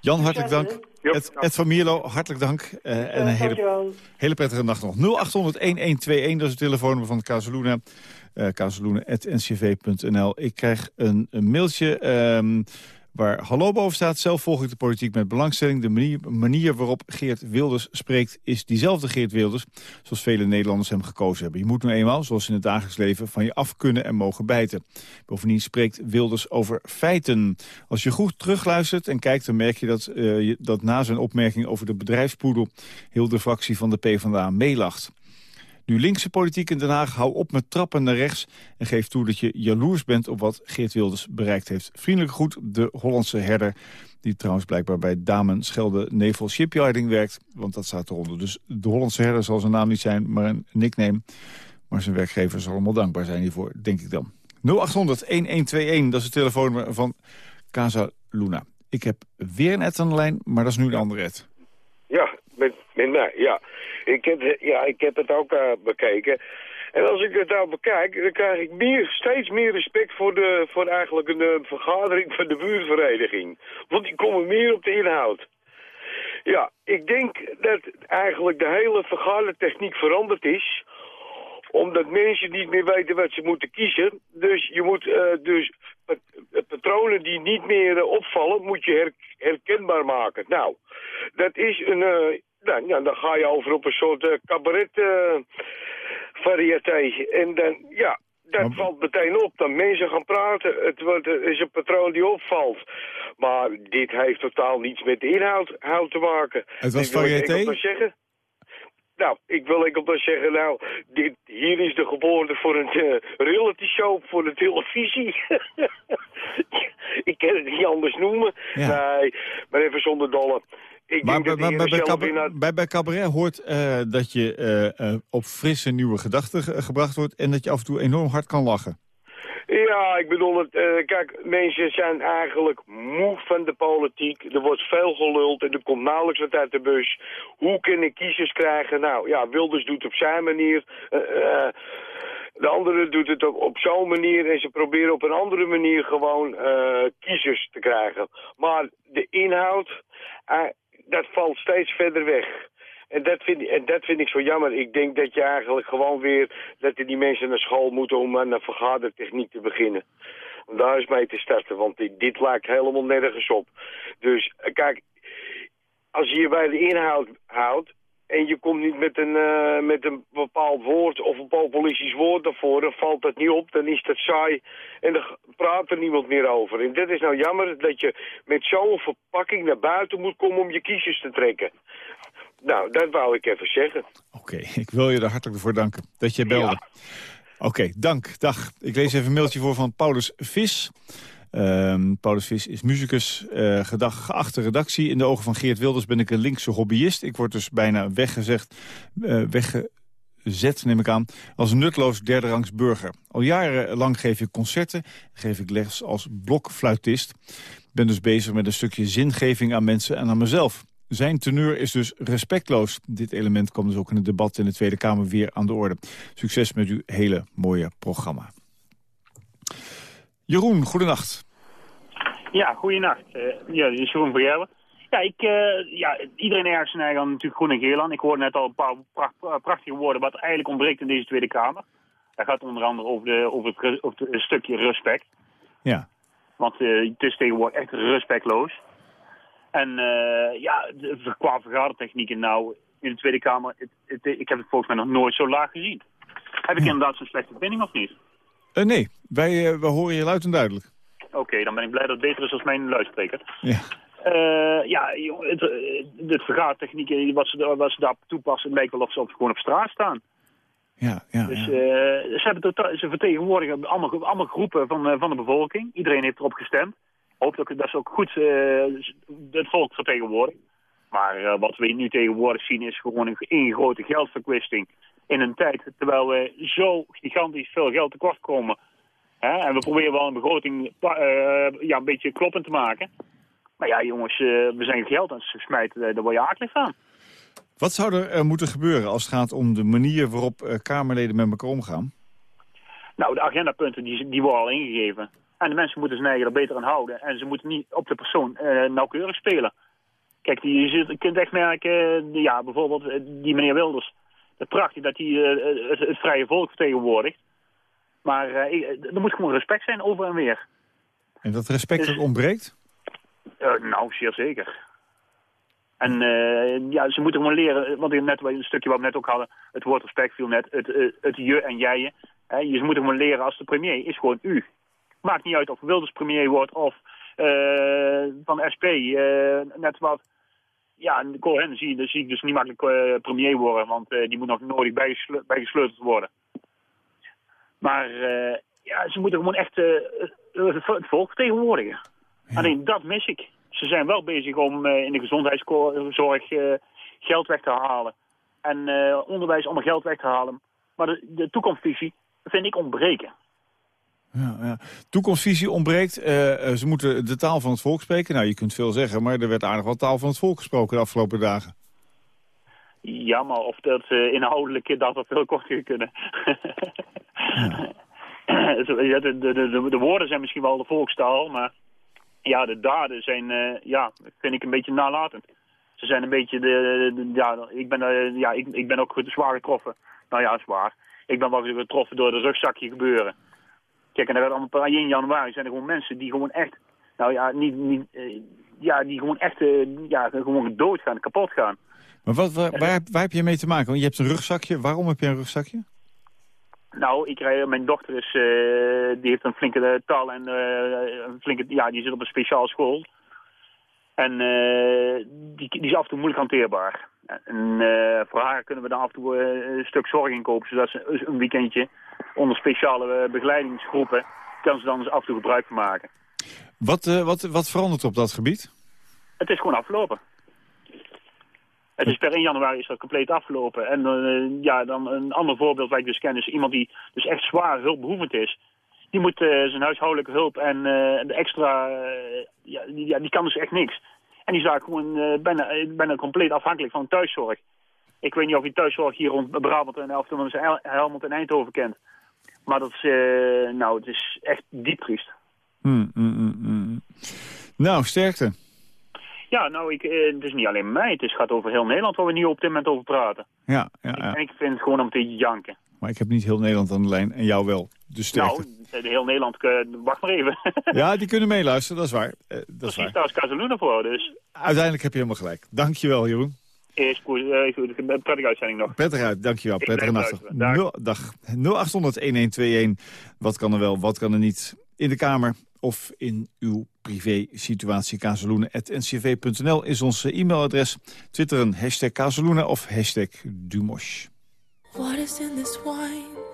Jan, hartelijk dank. Ed, Ed van Mierlo, hartelijk dank. Eh, en een hele, Dankjewel. hele prettige nacht nog. 0800-1121, dat is het telefoonnummer van Kazeluna. Uh, Kazeluna.ncv.nl. Ik krijg een, mailtje ehm, waar hallo boven staat. Zelf volg ik de politiek met belangstelling. De manier, manier waarop Geert Wilders spreekt is diezelfde Geert Wilders... zoals vele Nederlanders hem gekozen hebben. Je moet nu eenmaal, zoals in het dagelijks leven, van je af kunnen en mogen bijten. Bovendien spreekt Wilders over feiten. Als je goed terugluistert en kijkt, dan merk je dat, je, dat na zijn opmerking over de bedrijfspoedel... heel de fractie van de PvdA meelacht. Nu linkse politiek in Den Haag, hou op met trappen naar rechts... en geef toe dat je jaloers bent op wat Geert Wilders bereikt heeft. Vriendelijk goed, de Hollandse herder... die trouwens blijkbaar bij Damen Schelde Nevel Shipyarding werkt. Want dat staat eronder. Dus de Hollandse herder zal zijn naam niet zijn, maar een nickname. Maar zijn werkgever zal allemaal dankbaar zijn hiervoor, denk ik dan. 0800-1121, dat is het telefoonnummer van Casa Luna. Ik heb weer een Ed aan de lijn, maar dat is nu een andere Ed. Ja, met, met mij, ja. Ik heb, ja, ik heb het ook uh, bekeken. En als ik het nou bekijk, dan krijg ik meer, steeds meer respect voor, de, voor eigenlijk een, vergadering van de buurtvereniging. Want die komen meer op de inhoud. Ja, ik denk dat eigenlijk de hele vergadertechniek veranderd is omdat mensen niet meer weten wat ze moeten kiezen. Dus je moet uh, dus patronen die niet meer uh, opvallen, moet je her herkenbaar maken. Nou, dat is een... nou, ja, dan ga je over op een soort cabaret variëteit. En dan, ja, dat valt meteen op. Dan mensen gaan praten. Het, wordt, het is een patroon die opvalt. Maar dit heeft totaal niets met de inhoud, inhoud te maken. Het was variëteit? zeggen. Nou, ik wil enkel maar zeggen, nou, dit, hier is de geboorte voor een uh, reality show voor de televisie. ik kan het niet anders noemen. Ja. Nee, maar even zonder dolle. Ik maar denk bij, dat bij, bij, cabaret, naar... bij, bij cabaret hoort uh, dat je uh, uh, op frisse nieuwe gedachten ge gebracht wordt... en dat je af en toe enorm hard kan lachen. Ja, ik bedoel, het, kijk, mensen zijn eigenlijk moe van de politiek. Er wordt veel geluld en er komt nauwelijks wat uit de bus. Hoe kunnen kiezers krijgen? Nou, ja, Wilders doet het op zijn manier. De andere doet het op, op zo'n manier en ze proberen op een andere manier gewoon kiezers te krijgen. Maar de inhoud, dat valt steeds verder weg. En dat, vind, en dat vind ik zo jammer. Ik denk dat je eigenlijk gewoon weer... dat die mensen naar school moeten om aan een vergadertechniek te beginnen. Om daar eens mee te starten, want dit, dit lijkt helemaal nergens op. Dus kijk, als je je bij de inhoud houdt... en je komt niet met een, uh, met een bepaald woord of een populistisch woord daarvoor... dan valt dat niet op, dan is dat saai en dan praat er niemand meer over. En dat is nou jammer dat je met zo'n verpakking naar buiten moet komen om je kiezers te trekken. Nou, dat wou ik even zeggen. Oké, okay, ik wil je er hartelijk voor danken dat je belde. Ja. Oké, okay, dank. Dag. Ik lees even een mailtje voor van Paulus Vis. Um, Paulus Vis is muzikus, uh, geachte redactie. In de ogen van Geert Wilders ben ik een linkse hobbyist. Ik word dus bijna weggezegd, uh, weggezet, neem ik aan, als nutloos derderangs burger. Al jarenlang geef ik concerten, geef ik les als blokfluitist. ben dus bezig met een stukje zingeving aan mensen en aan mezelf. Zijn teneur is dus respectloos. Dit element komt dus ook in het debat in de Tweede Kamer weer aan de orde. Succes met uw hele mooie programma. Jeroen, goedenacht. Ja, goedenacht. Uh, ja, dit is Jeroen van Gerwen. Ja, ik, uh, ja, iedereen ergens zijn eigen natuurlijk groen en geel aan. Ik hoorde net al een paar pracht, prachtige woorden wat eigenlijk ontbreekt in deze Tweede Kamer. Dat gaat onder andere over, de, over, het, ru- over het stukje respect. Ja. Want eh, het is tegenwoordig echt respectloos. En eh, ja, de, qua vergadertechnieken nou in de Tweede Kamer, het, het- ik heb het volgens mij nog nooit zo laag gezien. Heb ik inderdaad zo'n slechte verbinding of niet? Eh, nee, wij, eh, wij horen je luid en duidelijk. Oké, dan ben ik blij dat het beter is als mijn luidspreker. Ja. Eh, ja, joh, het, eh, het vergadertechnieken, wat ze, wat ze daar toepassen, het lijkt wel of ze op, gewoon op straat staan. Ja, ja, Dus ja. eh, ze, hebben totaal, ze vertegenwoordigen allemaal, allemaal groepen van, eh, van de bevolking. Iedereen heeft erop gestemd. Hoop dat, dat ze ook goed eh, het volk vertegenwoordigen. Maar eh, wat we nu tegenwoordig zien is gewoon een, een grote geldverkwisting. In een tijd terwijl we zo gigantisch veel geld tekort komen. En we proberen wel een begroting eh, ja, een beetje kloppend te maken. Maar ja jongens, eh, we zijn geld aan het smijten, eh, daar word je akelig van. Wat zou er moeten gebeuren als het gaat om de manier waarop Kamerleden met elkaar omgaan? Nou, de agendapunten die, die worden al ingegeven. En de mensen moeten zich eigen er beter aan houden. En ze moeten niet op de persoon nauwkeurig spelen. Kijk, die, je, kunt echt merken, ja, bijvoorbeeld die meneer Wilders. Het prachtig dat hij het, het vrije volk vertegenwoordigt. Maar eh, ik- er moet gewoon respect zijn over en weer. En dat respect dat ontbreekt? Eh, nou, zeer zeker. En eh, ja, ze moeten gewoon leren, want net een stukje wat we net ook hadden, het woord respect viel net, het, eh, het je en jij. Hè, je ze moeten gewoon leren als de premier is gewoon u. Maakt niet uit of Wilders premier wordt of eh, van SP, eh, net wat. Ja, Cohen zie, zie ik dus niet makkelijk eh, premier worden, want eh, die moet nog nodig bijgesle- bijgesleuteld worden. Maar eh, ja, ze moeten gewoon echt eh, het het volk vertegenwoordigen. Alleen dat mis ik. Ze zijn wel bezig om eh, in de gezondheidszorg eh, geld weg te halen. En eh, onderwijs allemaal geld weg te halen. Maar de, de toekomstvisie vind ik ontbreken. Ja, ja. Toekomstvisie ontbreekt. Eh, eh, ze moeten de taal van het volk spreken. Nou, je kunt veel zeggen, maar er werd aardig wat taal van het volk gesproken de afgelopen dagen. Ja, maar of dat eh, inhoudelijk dat dat veel korter kunnen. Ja, de, de, de, de woorden zijn misschien wel de volkstaal, maar ja, de daden zijn, eh, ja, vind ik een beetje nalatend. Ze zijn een beetje, de, de- ja, ik ben, eh, ja ik, ik ben ook zwaar getroffen. Nou ja, zwaar. Ik ben wel getroffen door de rugzakje gebeuren. Kijk, en werd allemaal in januari zijn er gewoon mensen die gewoon echt, nou ja, niet, niet, eh, ja, die gewoon echt, ja, gewoon doodgaan, kapot gaan. Maar wat, waar, waar, waar heb je mee te maken? Want je hebt een rugzakje. Waarom heb je een rugzakje? Nou, ik rij, mijn dochter is, eh, die heeft een flinke eh, taal en eh, een flinke, ja, die zit op een speciaal school. En die, die is af en toe moeilijk hanteerbaar. En voor haar kunnen we dan af en toe een stuk zorg inkopen, zodat ze een weekendje onder speciale begeleidingsgroepen kan ze dan eens af en toe gebruik van maken. Wat, wat, wat verandert op dat gebied? Het is gewoon afgelopen. Het is per 1 januari is dat compleet afgelopen. En eh, ja, dan een ander voorbeeld wat ik dus ken is iemand die dus echt zwaar hulpbehoevend is. Die moet eh, zijn huishoudelijke hulp en eh, de extra, ja, die, ja, die kan dus echt niks. En die is gewoon bijna, bijna compleet afhankelijk van thuiszorg. Ik weet niet of je thuiszorg hier rond Brabant en Elftal en Helmond en Eindhoven kent. Maar dat is, nou, het is echt diep triest. Hmm, hmm. Nou, sterkte. Ja, nou, ik, eh, het is niet alleen mij. Het is, gaat over heel Nederland waar we nu op dit moment over praten. Ja, ja, ja. En ik vind het gewoon om te janken. Maar ik heb niet heel Nederland aan de lijn en jou wel. Dus. Nou, heel Nederland, eh, wacht maar even. Ja, die kunnen meeluisteren, dat is waar. Eh, dat is waar. daar is Casaluna voor. Dus Uiteindelijk heb je helemaal gelijk. Dankjewel, Jeroen. eerst een prettige uitzending nog. Prettig uit, dankjewel. Prettige nacht. Dag. Dag. 0800-1121. Wat kan er wel, wat kan er niet? In de Kamer of in uw privé-situatie. Kazeloenen.ncv.nl is ons eh, e-mailadres. Twitteren hashtag Kazeloenen of hashtag Dumosh. What is in this wine?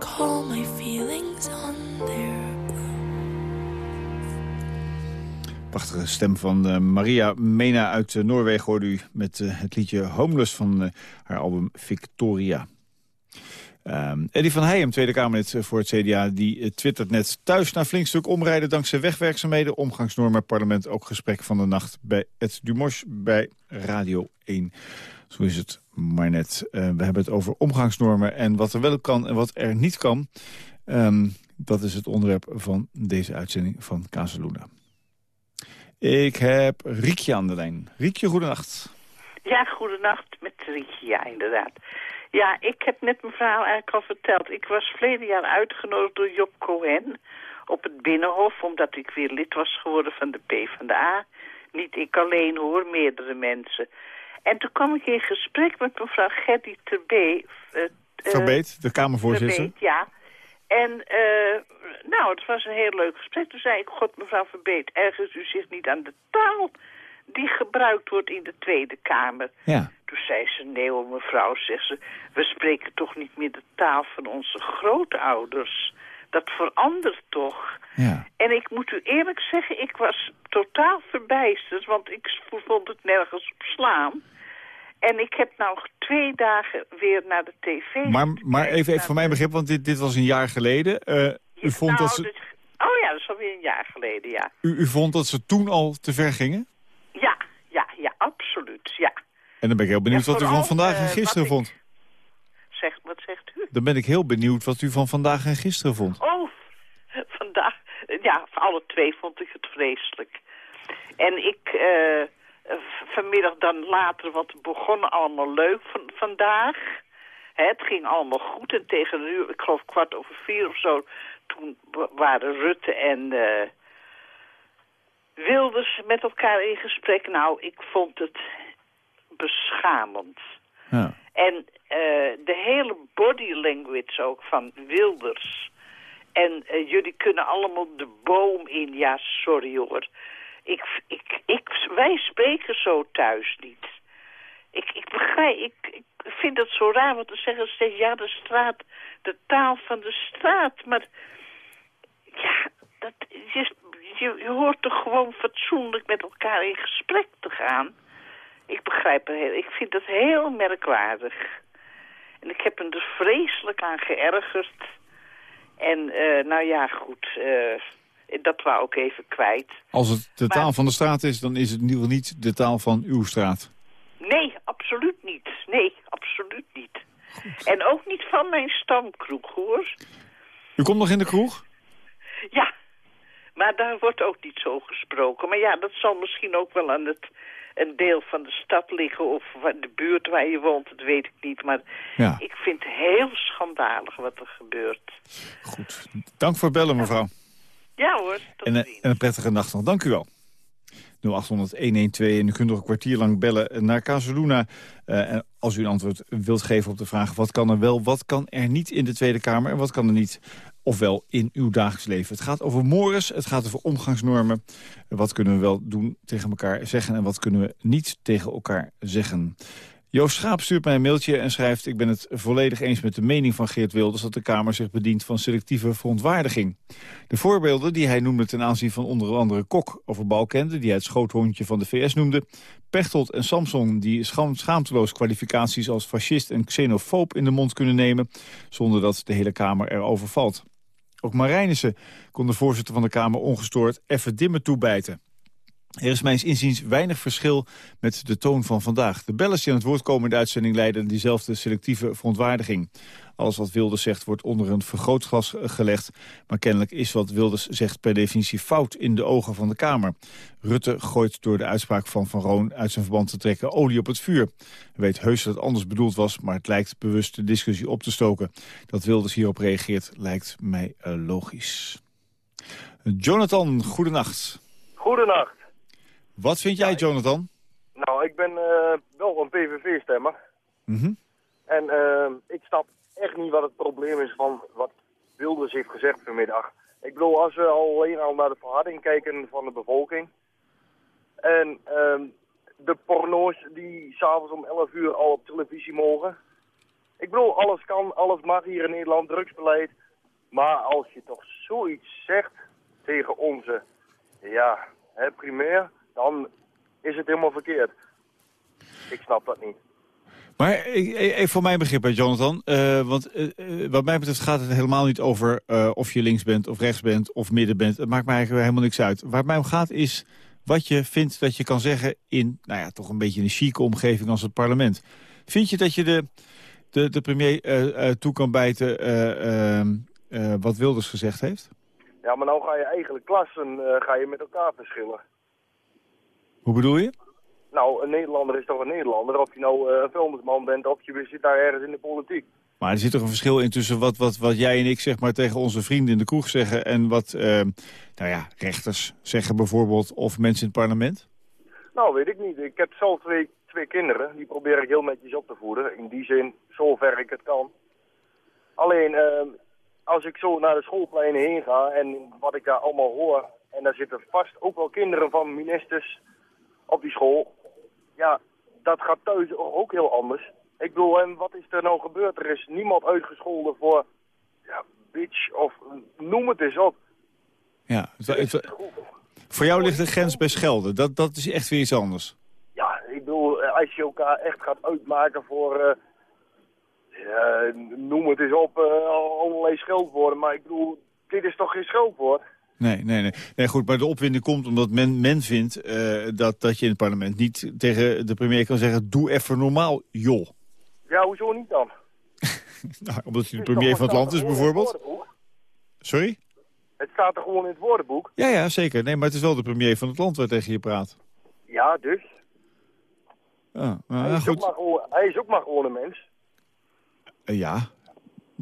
Call my feelings on their Prachtige stem van eh, Maria Mena uit eh, Noorwegen hoorde u met eh, het liedje Homeless van haar album Victoria. Ehm Eddie van Heijem, Tweede Kamerlid voor het CDA, die twittert net... thuis na flink stuk omrijden dankzij wegwerkzaamheden... omgangsnormen parlement ook gesprek van de nacht bij het Dumos bij Radio 1. Zo is het maar net. Eh, we hebben het over omgangsnormen en wat er wel kan en wat er niet kan. Ehm, dat is het onderwerp van deze uitzending van Casaluna. Ik heb Riekje aan de lijn. Riekje, goedenacht. Ja, goedenacht met Rietje, ja, inderdaad. Ja, ik heb net mijn verhaal eigenlijk al verteld. Ik was verleden jaar uitgenodigd door Job Cohen op het Binnenhof... omdat ik weer lid was geworden van de PvdA. Niet ik alleen hoor, meerdere mensen. En toen kwam ik in gesprek met mevrouw Gerdy Terbee... eh, eh, Verbeet, de Kamervoorzitter. Verbeet, ja. En eh, nou, het was een heel leuk gesprek. Toen zei ik, god mevrouw Verbeet, ergens u zich niet aan de taal die gebruikt wordt in de Tweede Kamer. Ja. Toen zei ze, nee hoor mevrouw, zegt ze, we spreken toch niet meer de taal van onze grootouders. Dat verandert toch. Ja. En ik moet u eerlijk zeggen, ik was totaal verbijsterd, want ik vond het nergens op slaan. En ik heb nou twee dagen weer naar de tv Maar, maar even, even voor mijn begrip, want dit, dit was een jaar geleden. Eh, u, vond Nou, dat ze, dus- Oh ja, dat is alweer een jaar geleden, ja. u, u vond dat ze toen al te ver gingen? Ja, ja, ja, absoluut, ja. En dan ben ik heel benieuwd Ja, wat u van vandaag en eh, gisteren vond. Dan ben ik heel benieuwd wat u van vandaag en gisteren vond. Oh, vandaag, ja, alle twee vond ik het vreselijk. En ik, eh, vanmiddag dan later, wat begon allemaal leuk van, vandaag. Hè, het ging allemaal goed en tegen een uur, ik geloof kwart over vier of zo, toen wa- waren Rutte en eh, Wilders met elkaar in gesprek. Nou, ik vond het beschamend. Ja. En de hele body language ook van Wilders. En eh, jullie kunnen allemaal de boom in. Ja, sorry hoor. Ik, ik, ik, wij spreken zo thuis niet. Ik, ik begrijp, ik, ik vind het zo raar wat te zeggen. Ze ja, de straat, de taal van de straat. Maar ja, dat, je, je, je hoort toch gewoon fatsoenlijk met elkaar in gesprek te gaan. Ik begrijp het heel, ik vind het heel merkwaardig. En ik heb hem er vreselijk aan geërgerd. En eh, nou ja, goed, eh, dat wou ik even kwijt. Als het de taal van de straat is, dan is het in ieder geval niet de taal van uw straat. Nee, absoluut absoluut niet. Nee, absoluut niet. En ook niet van mijn stamkroeg, hoor. U komt nog in de kroeg? Ja, maar daar wordt ook niet zo gesproken. Maar ja, dat zal misschien ook wel aan het een deel van de stad liggen... of de buurt waar je woont, dat weet ik niet. Maar Ja. ik vind het heel schandalig wat er gebeurt. Dank voor het bellen, mevrouw. Ja hoor, En, eh, en een prettige nacht nog. Dank u wel. 0800-112 en u kunt nog een kwartier lang bellen naar Casaluna. Eh, en als u een antwoord wilt geven op de vraag... wat kan er wel, wat kan er niet in de Tweede Kamer... en wat kan er niet, ofwel in uw dagelijks leven. Het gaat over mores, het gaat over omgangsnormen. Wat kunnen we wel doen tegen elkaar zeggen... en wat kunnen we niet tegen elkaar zeggen. Joost Schaap stuurt mij een mailtje en schrijft... ik ben het volledig eens met de mening van Geert Wilders... dat de Kamer zich bedient van selectieve verontwaardiging. De voorbeelden die hij noemde ten aanzien van onder andere Kok over Balkende... die hij het schoothondje van de VS noemde... Pechtold en Samson die schaam- schaamteloos kwalificaties als fascist en xenofoob in de mond kunnen nemen... zonder dat de hele Kamer erover valt. Ook Marijnissen kon de voorzitter van de Kamer ongestoord even dimmen toebijten. Er is mijns inziens weinig verschil met de toon van vandaag. De bellers die aan het woord komen in de uitzending leiden diezelfde selectieve verontwaardiging. Alles wat Wilders zegt wordt onder een vergrootglas gelegd. Maar kennelijk is wat Wilders zegt per definitie fout in de ogen van de Kamer. Rutte gooit door de uitspraak van Van Roon uit zijn verband te trekken olie op het vuur. Hij weet heus dat het anders bedoeld was, maar het lijkt bewust de discussie op te stoken. Dat Wilders hierop reageert lijkt mij eh, logisch. Jonathan, goedenacht. Goedenacht. Wat vind jij, Jonathan? Nou, ik ben eh, wel een PVV-stemmer. Mhm. En eh, ik snap echt niet wat het probleem is van wat Wilders heeft gezegd vanmiddag. Ik bedoel, als we alleen al naar de verharding kijken van de bevolking... en ehm, de porno's die s'avonds om 11 uur al op televisie mogen... Ik bedoel, alles kan, alles mag hier in Nederland, drugsbeleid. Maar als je toch zoiets zegt tegen onze, ja, hè, primair, dan is het helemaal verkeerd. Ik snap dat niet. Maar ik- ik- even voor mijn begrip, Jonathan. eh, want eh, eh, wat mij betreft gaat het helemaal niet over of je links bent of rechts bent of midden bent. Het maakt mij eigenlijk helemaal niks uit. Waar het mij om gaat is wat je vindt dat je kan zeggen in, nou ja, toch een beetje een chique omgeving als het parlement. Vind je dat je de, de, de premier toe kan bijten eh, ehm, eh, wat Wilders gezegd heeft? Ja, maar nou ga je eigenlijk klassen ga je met elkaar verschillen. Hoe bedoel je? Nou, een Nederlander is toch een Nederlander, of je nou eh, een vuilnisman bent of je zit daar ergens in de politiek. Maar er zit toch een verschil in tussen wat, wat, wat jij en ik zeg maar tegen onze vrienden in de kroeg zeggen... en wat ehm, nou ja, rechters zeggen bijvoorbeeld of mensen in het parlement? Nou, weet ik niet. Ik heb zelf twee, twee kinderen, die probeer ik heel netjes op te voeden. In die zin, zover ik het kan. Alleen, eh, als ik zo naar de schoolpleinen heen ga en wat ik daar allemaal hoor... en daar zitten vast ook wel kinderen van ministers op die school... ja, dat gaat thuis ook heel anders. Ik bedoel, en wat is er nou gebeurd? Er is niemand uitgescholden voor, ja, bitch of noem het eens op. Ja, het- voor jou ligt de grens bij schelden. Dat, dat is echt weer iets anders. Ja, ik bedoel, als je elkaar echt gaat uitmaken voor, ja, noem het eens op, eh, allerlei scheldwoorden. Maar ik bedoel, dit is toch geen scheldwoord? Nee, nee, nee. nee goed, maar de opwinding komt omdat men, men vindt eh, dat, dat je in het parlement niet tegen de premier kan zeggen... doe even normaal, joh. Ja, hoezo niet dan? Nou, omdat hij de premier van het land is bijvoorbeeld. Sorry? Het staat er gewoon in het woordenboek. Ja, ja, zeker. Nee, maar het is wel de premier van het land waar tegen je praat. Ja, dus. Ah, nou, hij, is ook goed. maar gewoon, hij is ook maar gewoon een mens. Eh, ja.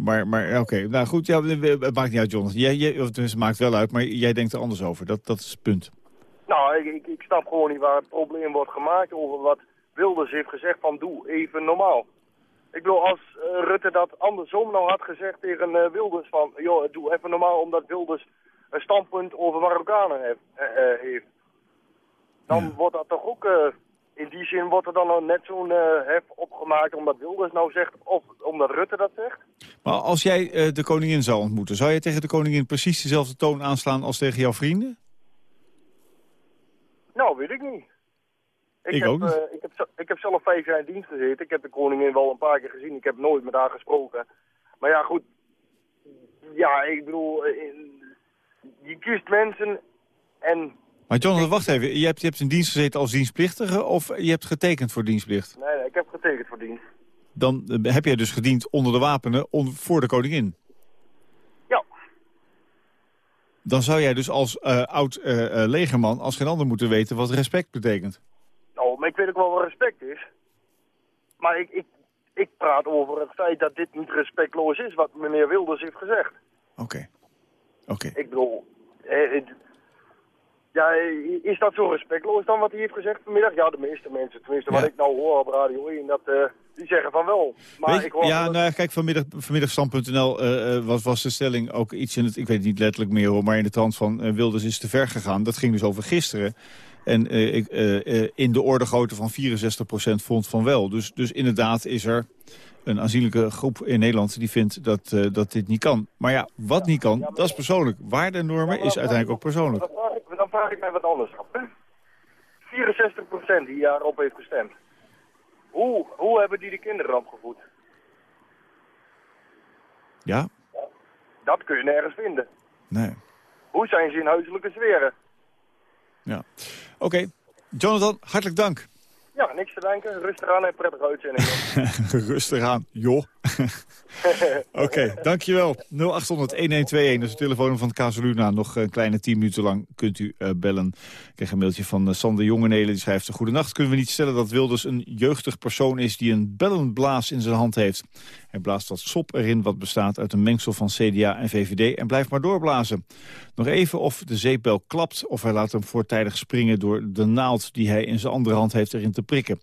Maar, maar oké, nou goed, ja, het maakt niet uit, Jonathan. Jij, jij, of tenminste, het maakt wel uit, maar jij denkt er anders over. Dat, dat is het punt. Nou, ik, ik, ik snap gewoon niet waar het probleem wordt gemaakt over wat Wilders heeft gezegd van doe even normaal. Ik bedoel, als eh, Rutte dat andersom nou had gezegd tegen eh, Wilders van joh, doe even normaal omdat Wilders een standpunt over Marokkanen heeft, eh, heeft. dan wordt dat toch ook, in die zin wordt er dan nog net zo'n eh, hef opgemaakt omdat Wilders nou zegt of omdat Rutte dat zegt. Maar als jij eh, de koningin zou ontmoeten, zou jij tegen de koningin precies dezelfde toon aanslaan als tegen jouw vrienden? Nou, weet ik niet. Ik heb, ook niet. eh, ik, heb, ik heb zelf vijf jaar in dienst gezeten. Ik heb de koningin wel een paar keer gezien. Ik heb nooit met haar gesproken. Maar ja, goed. Ja, ik bedoel, in- je kiest mensen en... Maar Jonathan, wacht even. Je hebt, je hebt in dienst gezeten als dienstplichtige of je hebt getekend voor dienstplicht? Nee, nee, ik heb getekend voor dienst. Dan eh, heb jij dus gediend onder de wapenen voor de koningin. Ja. Dan zou jij dus als eh, oud eh, legerman als geen ander moeten weten wat respect betekent. Nou, maar ik weet ook wel wat respect is. Maar ik, ik, ik praat over het feit dat dit niet respectloos is wat meneer Wilders heeft gezegd. Oké. Oké. Ik bedoel, eh, ja, is dat zo respectloos dan wat hij heeft gezegd vanmiddag? Ja, de meeste mensen, tenminste wat Ja. ik nou hoor op Radio 1, dat, eh, die zeggen van wel. Maar je- ik hoor ja, nou, ja, kijk, vanmiddag, vanmiddag stand.nl eh, eh, was, was de stelling ook iets in het, ik weet het niet letterlijk meer hoor, maar in de trant van Wilders is te ver gegaan. Dat ging dus over gisteren. En ik, in de orde grootte van 64% vond van wel. Dus, dus inderdaad is er een aanzienlijke groep in Nederland die vindt dat, dat dit niet kan. Maar ja, wat niet kan, dat is persoonlijk. Waarden en normen is uiteindelijk ook persoonlijk. Ik, vraag ik mij wat anders af. Hè? 64% die daarop heeft gestemd. Hoe, hoe hebben die de kinderen opgevoed? Ja? Dat kun je nergens vinden. Nee. Hoe zijn ze in huiselijke sferen? Ja. Oké. Jonathan, hartelijk dank. Ja, niks te denken. Rustig aan en prettige uitzending. Rustig aan, joh. Oké, dankjewel. 0800-1121, dat is de telefoon van Casaluna. Nog een kleine 10 minuten lang kunt u eh, bellen. Ik kreeg een mailtje van uh, Sander Jongenelen, die schrijft... Goedenacht, kunnen we niet stellen dat Wilders een jeugdig persoon is... die een bellenblaas in zijn hand heeft. Hij blaast wat sop erin wat bestaat uit een mengsel van CDA en VVD... en blijft maar doorblazen. Nog even of de zeepbel klapt of hij laat hem voortijdig springen... door de naald die hij in zijn andere hand heeft erin te prikken.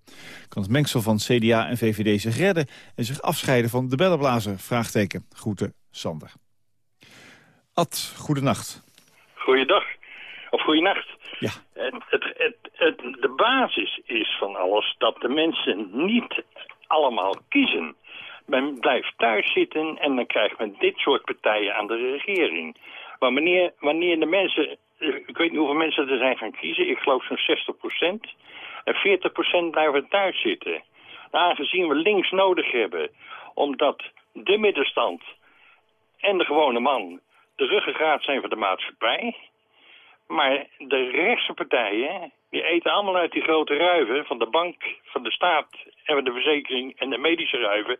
Kan het mengsel van CDA en VVD zich redden... en zich afscheiden van de bellenblazer? Vraagteken. Groeten, Sander. Ad, goedenacht. Goeiedag. Of goeienacht. Ja. Het, het, het, het, de basis is van alles dat de mensen niet allemaal kiezen. Men blijft thuis zitten en dan krijgt men dit soort partijen aan de regering. Maar wanneer, wanneer de mensen, ik weet niet hoeveel mensen er zijn gaan kiezen, ik geloof zo'n 60% En 40% blijven thuis zitten. Aangezien we links nodig hebben, omdat de middenstand en de gewone man de ruggengraat zijn van de maatschappij. Maar de rechtse partijen, die eten allemaal uit die grote ruiven van de bank, van de staat en van de verzekering en de medische ruiven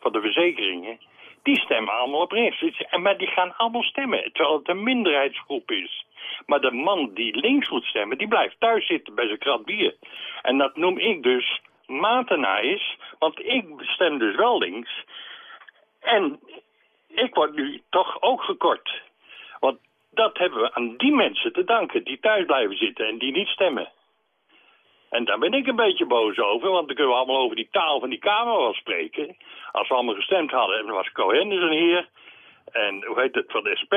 van de verzekeringen. Die stemmen allemaal op rechts. Maar die gaan allemaal stemmen, terwijl het een minderheidsgroep is. Maar de man die links moet stemmen, die blijft thuis zitten bij zijn krat bier. En dat noem ik dus matenaïs, want ik stem dus wel links. En ik word nu toch ook gekort. Want dat hebben we aan die mensen te danken die thuis blijven zitten en die niet stemmen. En daar ben ik een beetje boos over, want dan kunnen we allemaal over die taal van die Kamer wel spreken. Als we allemaal gestemd hadden, en er was Cohen dus een heer, en hoe heet het, van de SP,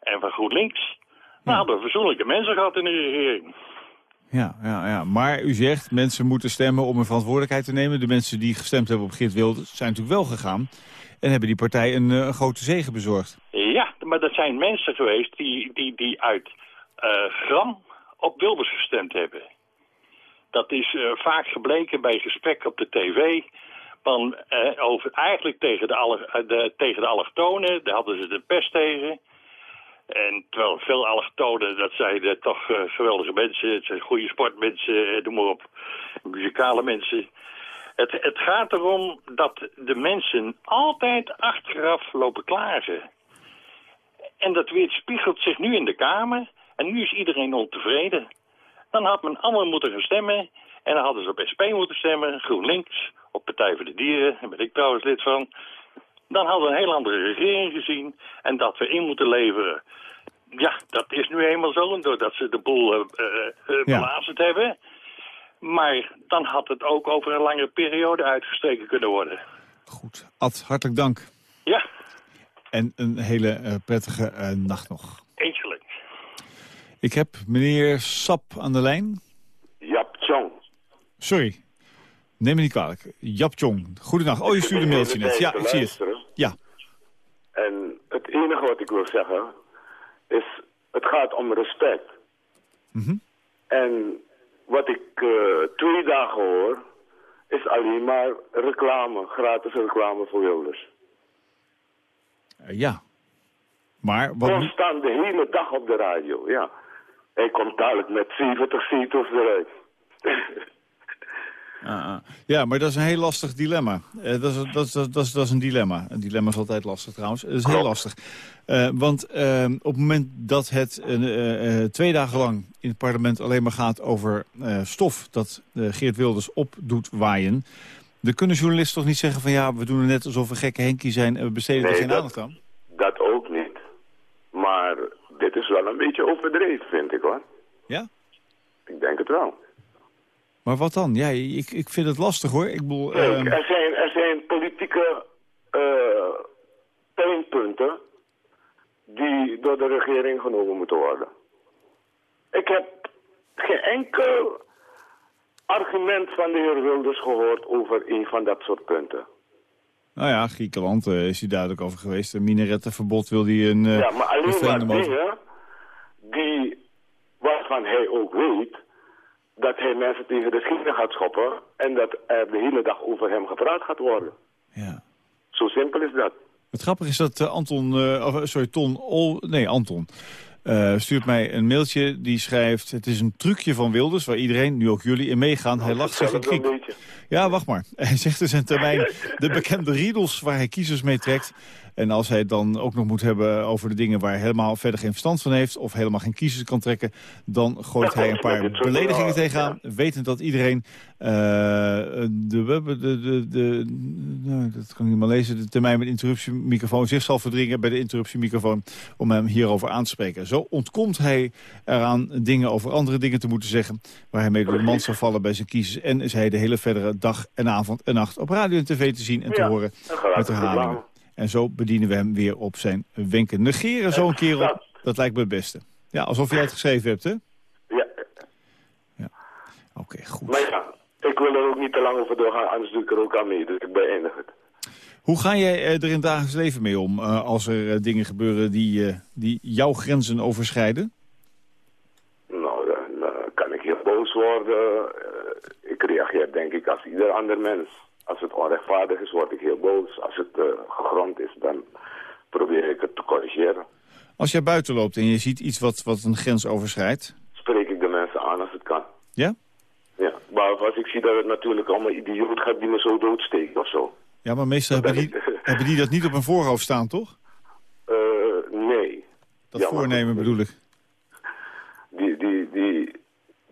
en van GroenLinks. Dan hadden we verzoenlijke mensen gehad in de regering. Ja, ja, ja, maar u zegt mensen moeten stemmen om een verantwoordelijkheid te nemen. De mensen die gestemd hebben op Geert Wilders zijn natuurlijk wel gegaan. En hebben die partij een, eh, een grote zege bezorgd. Ja, maar dat zijn mensen geweest die, die, die uit eh, gram op Wilders gestemd hebben. Dat is eh, vaak gebleken bij gesprekken op de tv. Van, eh, over, eigenlijk tegen de, alle, eh, de, tegen de allochtonen, daar hadden ze de pest tegen. En terwijl veel allochtonen, dat zeiden toch geweldige mensen. Zijn goede sportmensen, noem maar op. Muzikale mensen. Het, het gaat erom dat de mensen altijd achteraf lopen klagen. En dat weerspiegelt zich nu in de Kamer. En nu is iedereen ontevreden. Dan had men allemaal moeten gaan stemmen. En dan hadden ze op SP moeten stemmen, GroenLinks, op Partij voor de Dieren, daar ben ik trouwens lid van. Dan hadden we een heel andere regering gezien. En dat we in moeten leveren. Ja, dat is nu eenmaal zo, doordat ze de boel uh, uh, Ja. belazerd hebben. Maar dan had het ook over een langere periode uitgestreken kunnen worden. Ad, hartelijk dank. Ja, En een hele prettige nacht nog. Ik heb meneer Sap aan de lijn. Jap Chong. Sorry, neem me niet kwalijk. Jap Chong, goedenacht. Oh, je stuurde een mailtje net. Ja, ik zie het. Ja, En het enige wat ik wil zeggen is, het gaat om respect. Mhm. En wat ik eh, twee dagen hoor, is alleen maar reclame, gratis reclame voor Wilders. Eh, ja. Maar wat... Constant de hele dag op de radio, ja. Hij komt dadelijk met 70 zetels eruit. Ah, ah. Ja, maar dat is een heel lastig dilemma. Eh, dat, is, dat, is, dat, is, dat is een dilemma. Een dilemma is altijd lastig trouwens. Dat is heel lastig. Eh, want eh, op het moment dat het eh, twee dagen lang in het parlement alleen maar gaat over stof... dat Geert Wilders op doet waaien... dan kunnen journalisten toch niet zeggen van... ja, we doen het net alsof we gekke Henkie zijn en we besteden er geen aandacht aan. Dat ook niet. Maar dit is wel een beetje overdreven, vind ik hoor. Ja? Ik denk het wel. Maar wat dan? Ja, ik, ik vind het lastig hoor. Ik bedoel, Kijk, ehm, er, zijn, er zijn politieke eh, pijnpunten die door de regering genomen moeten worden. Ik heb geen enkel argument van de heer Wilders gehoord over een van dat soort punten. nou ja, Griekenland eh, is hij duidelijk over geweest. Een minarettenverbod wil hij een eh ja, maar alleen maar dingen die, waarvan hij ook weet dat hij mensen tegen de schenen gaat schoppen en dat er de hele dag over hem gepraat gaat worden. Ja. Zo simpel is dat. Het grappige is dat eh, Anton, eh, eh, sorry, Ton, Ol, nee, Anton, stuurt mij een mailtje die schrijft... het is een trucje van Wilders, waar iedereen, nu ook jullie, in meegaan. Hij lacht zich in kriek. Ja, wacht maar. Hij zegt dus een termijn de bekende riedels waar hij kiezers mee trekt. En als hij het dan ook nog moet hebben over de dingen waar hij helemaal verder geen verstand van heeft... of helemaal geen kiezers kan trekken, dan gooit hij een paar beledigingen tegenaan. Wetend dat iedereen eh, de, de, de, de, nou, dat kan ik niet maar lezen, de termijn met interruptiemicrofoon zich zal verdringen bij de interruptiemicrofoon om hem hierover aan te spreken. Zo ontkomt hij eraan dingen over andere dingen te moeten zeggen waar hij mee door de mand zou vallen bij zijn kiezers. En is hij de hele verdere dag en avond en nacht op radio en tv te zien en te horen met herhalingen. En zo bedienen we hem weer op zijn wenken. Negeren zo'n kerel, dat lijkt me het beste. Ja, alsof jij het geschreven hebt, hè? Ja. Oké, goed. Maar ja, ik wil er ook niet te lang over doorgaan, anders doe ik er ook aan mee. Dus ik beëindig het. Hoe ga jij eh, er in het dagelijks leven mee om eh, als er eh, dingen gebeuren die, eh, die jouw grenzen overschrijden? Nou, dan eh, kan ik heel boos worden. Eh, ik reageer denk ik als ieder ander mens. Als het onrechtvaardig is, word ik heel boos. Als het eh, gegrond is, dan probeer ik het te corrigeren. Als jij buiten loopt en je ziet iets wat, wat een grens overschrijdt, Spreek ik de mensen aan als het kan. ja? Ja, behalve als ik zie dat het natuurlijk allemaal idioot gaat die me zo doodsteekt of zo. Ja, maar meestal hebben die, hebben die dat niet op hun voorhoofd staan, toch? Eh, nee. Dat Ja, maar voornemen bedoel ik. Die, die, die,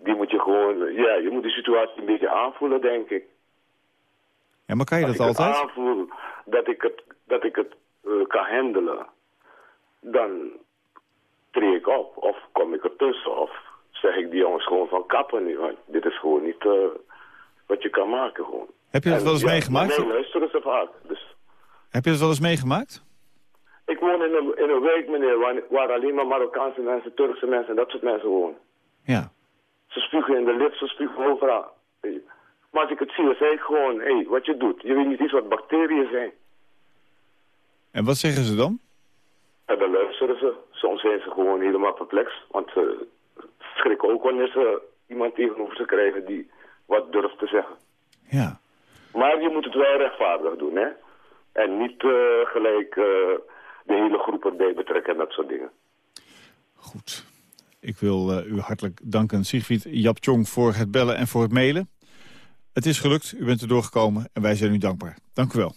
die moet je gewoon... Ja, je moet de situatie een beetje aanvoelen, denk ik. Ja, maar kan je Als dat ik altijd? het aanvoel dat ik het, dat ik het eh, kan handelen, dan tree ik op. Of kom ik ertussen. Of zeg ik die jongens gewoon van kappen nu. Want dit is gewoon niet eh, wat je kan maken gewoon. Heb je dat En wel eens ja, meegemaakt? Nee, luisteren ze vaak. Dus Heb je dat wel eens meegemaakt? ik woon in een, in een wijk, meneer, waar, waar alleen maar Marokkaanse mensen, Turkse mensen en dat soort mensen wonen. Ja. Ze spugen in de lift, ze spugen overal. Maar als ik het zie, dan zeg ik gewoon, hé, hey, wat je doet. Je weet niet eens wat bacteriën zijn. En wat zeggen ze dan? En dan luisteren ze. Soms zijn ze gewoon helemaal perplex. Want ze schrikken ook wanneer ze iemand tegenover ze krijgen die wat durft te zeggen. Ja. Maar je moet het wel rechtvaardig doen, hè. En niet eh, gelijk eh, de hele groep erbij betrekken en dat soort dingen. Goed. Ik wil eh, u hartelijk danken, Sigrid Japchong, voor het bellen en voor het mailen. Het is gelukt, u bent er doorgekomen en wij zijn u dankbaar. Dank u wel.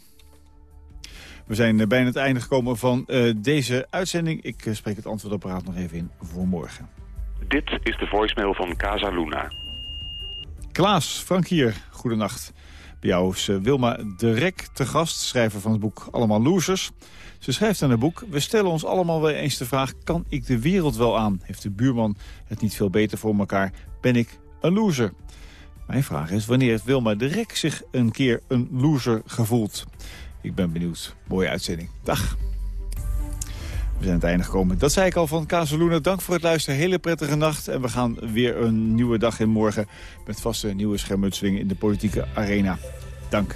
We zijn eh, bijna het einde gekomen van eh, deze uitzending. Ik eh, spreek het antwoordapparaat nog even in voor morgen. Dit is de voicemail van Casa Luna. Klaas, Frank hier, goedenacht. Bij jou is Wilma de Rek te gast, schrijver van het boek Allemaal Losers. Ze schrijft in het boek, we stellen ons allemaal wel eens de vraag... kan ik de wereld wel aan? Heeft de buurman het niet veel beter voor elkaar? Ben ik een loser? Mijn vraag is, wanneer heeft Wilma de Rek zich een keer een loser gevoeld? Ik ben benieuwd. Mooie uitzending. Dag. We zijn aan het einde gekomen. Dat zei ik al van Kazeluna. Dank voor het luisteren. Hele prettige nacht. En we gaan weer een nieuwe dag in morgen. Met vaste nieuwe schermutselingen in de politieke arena. Dank.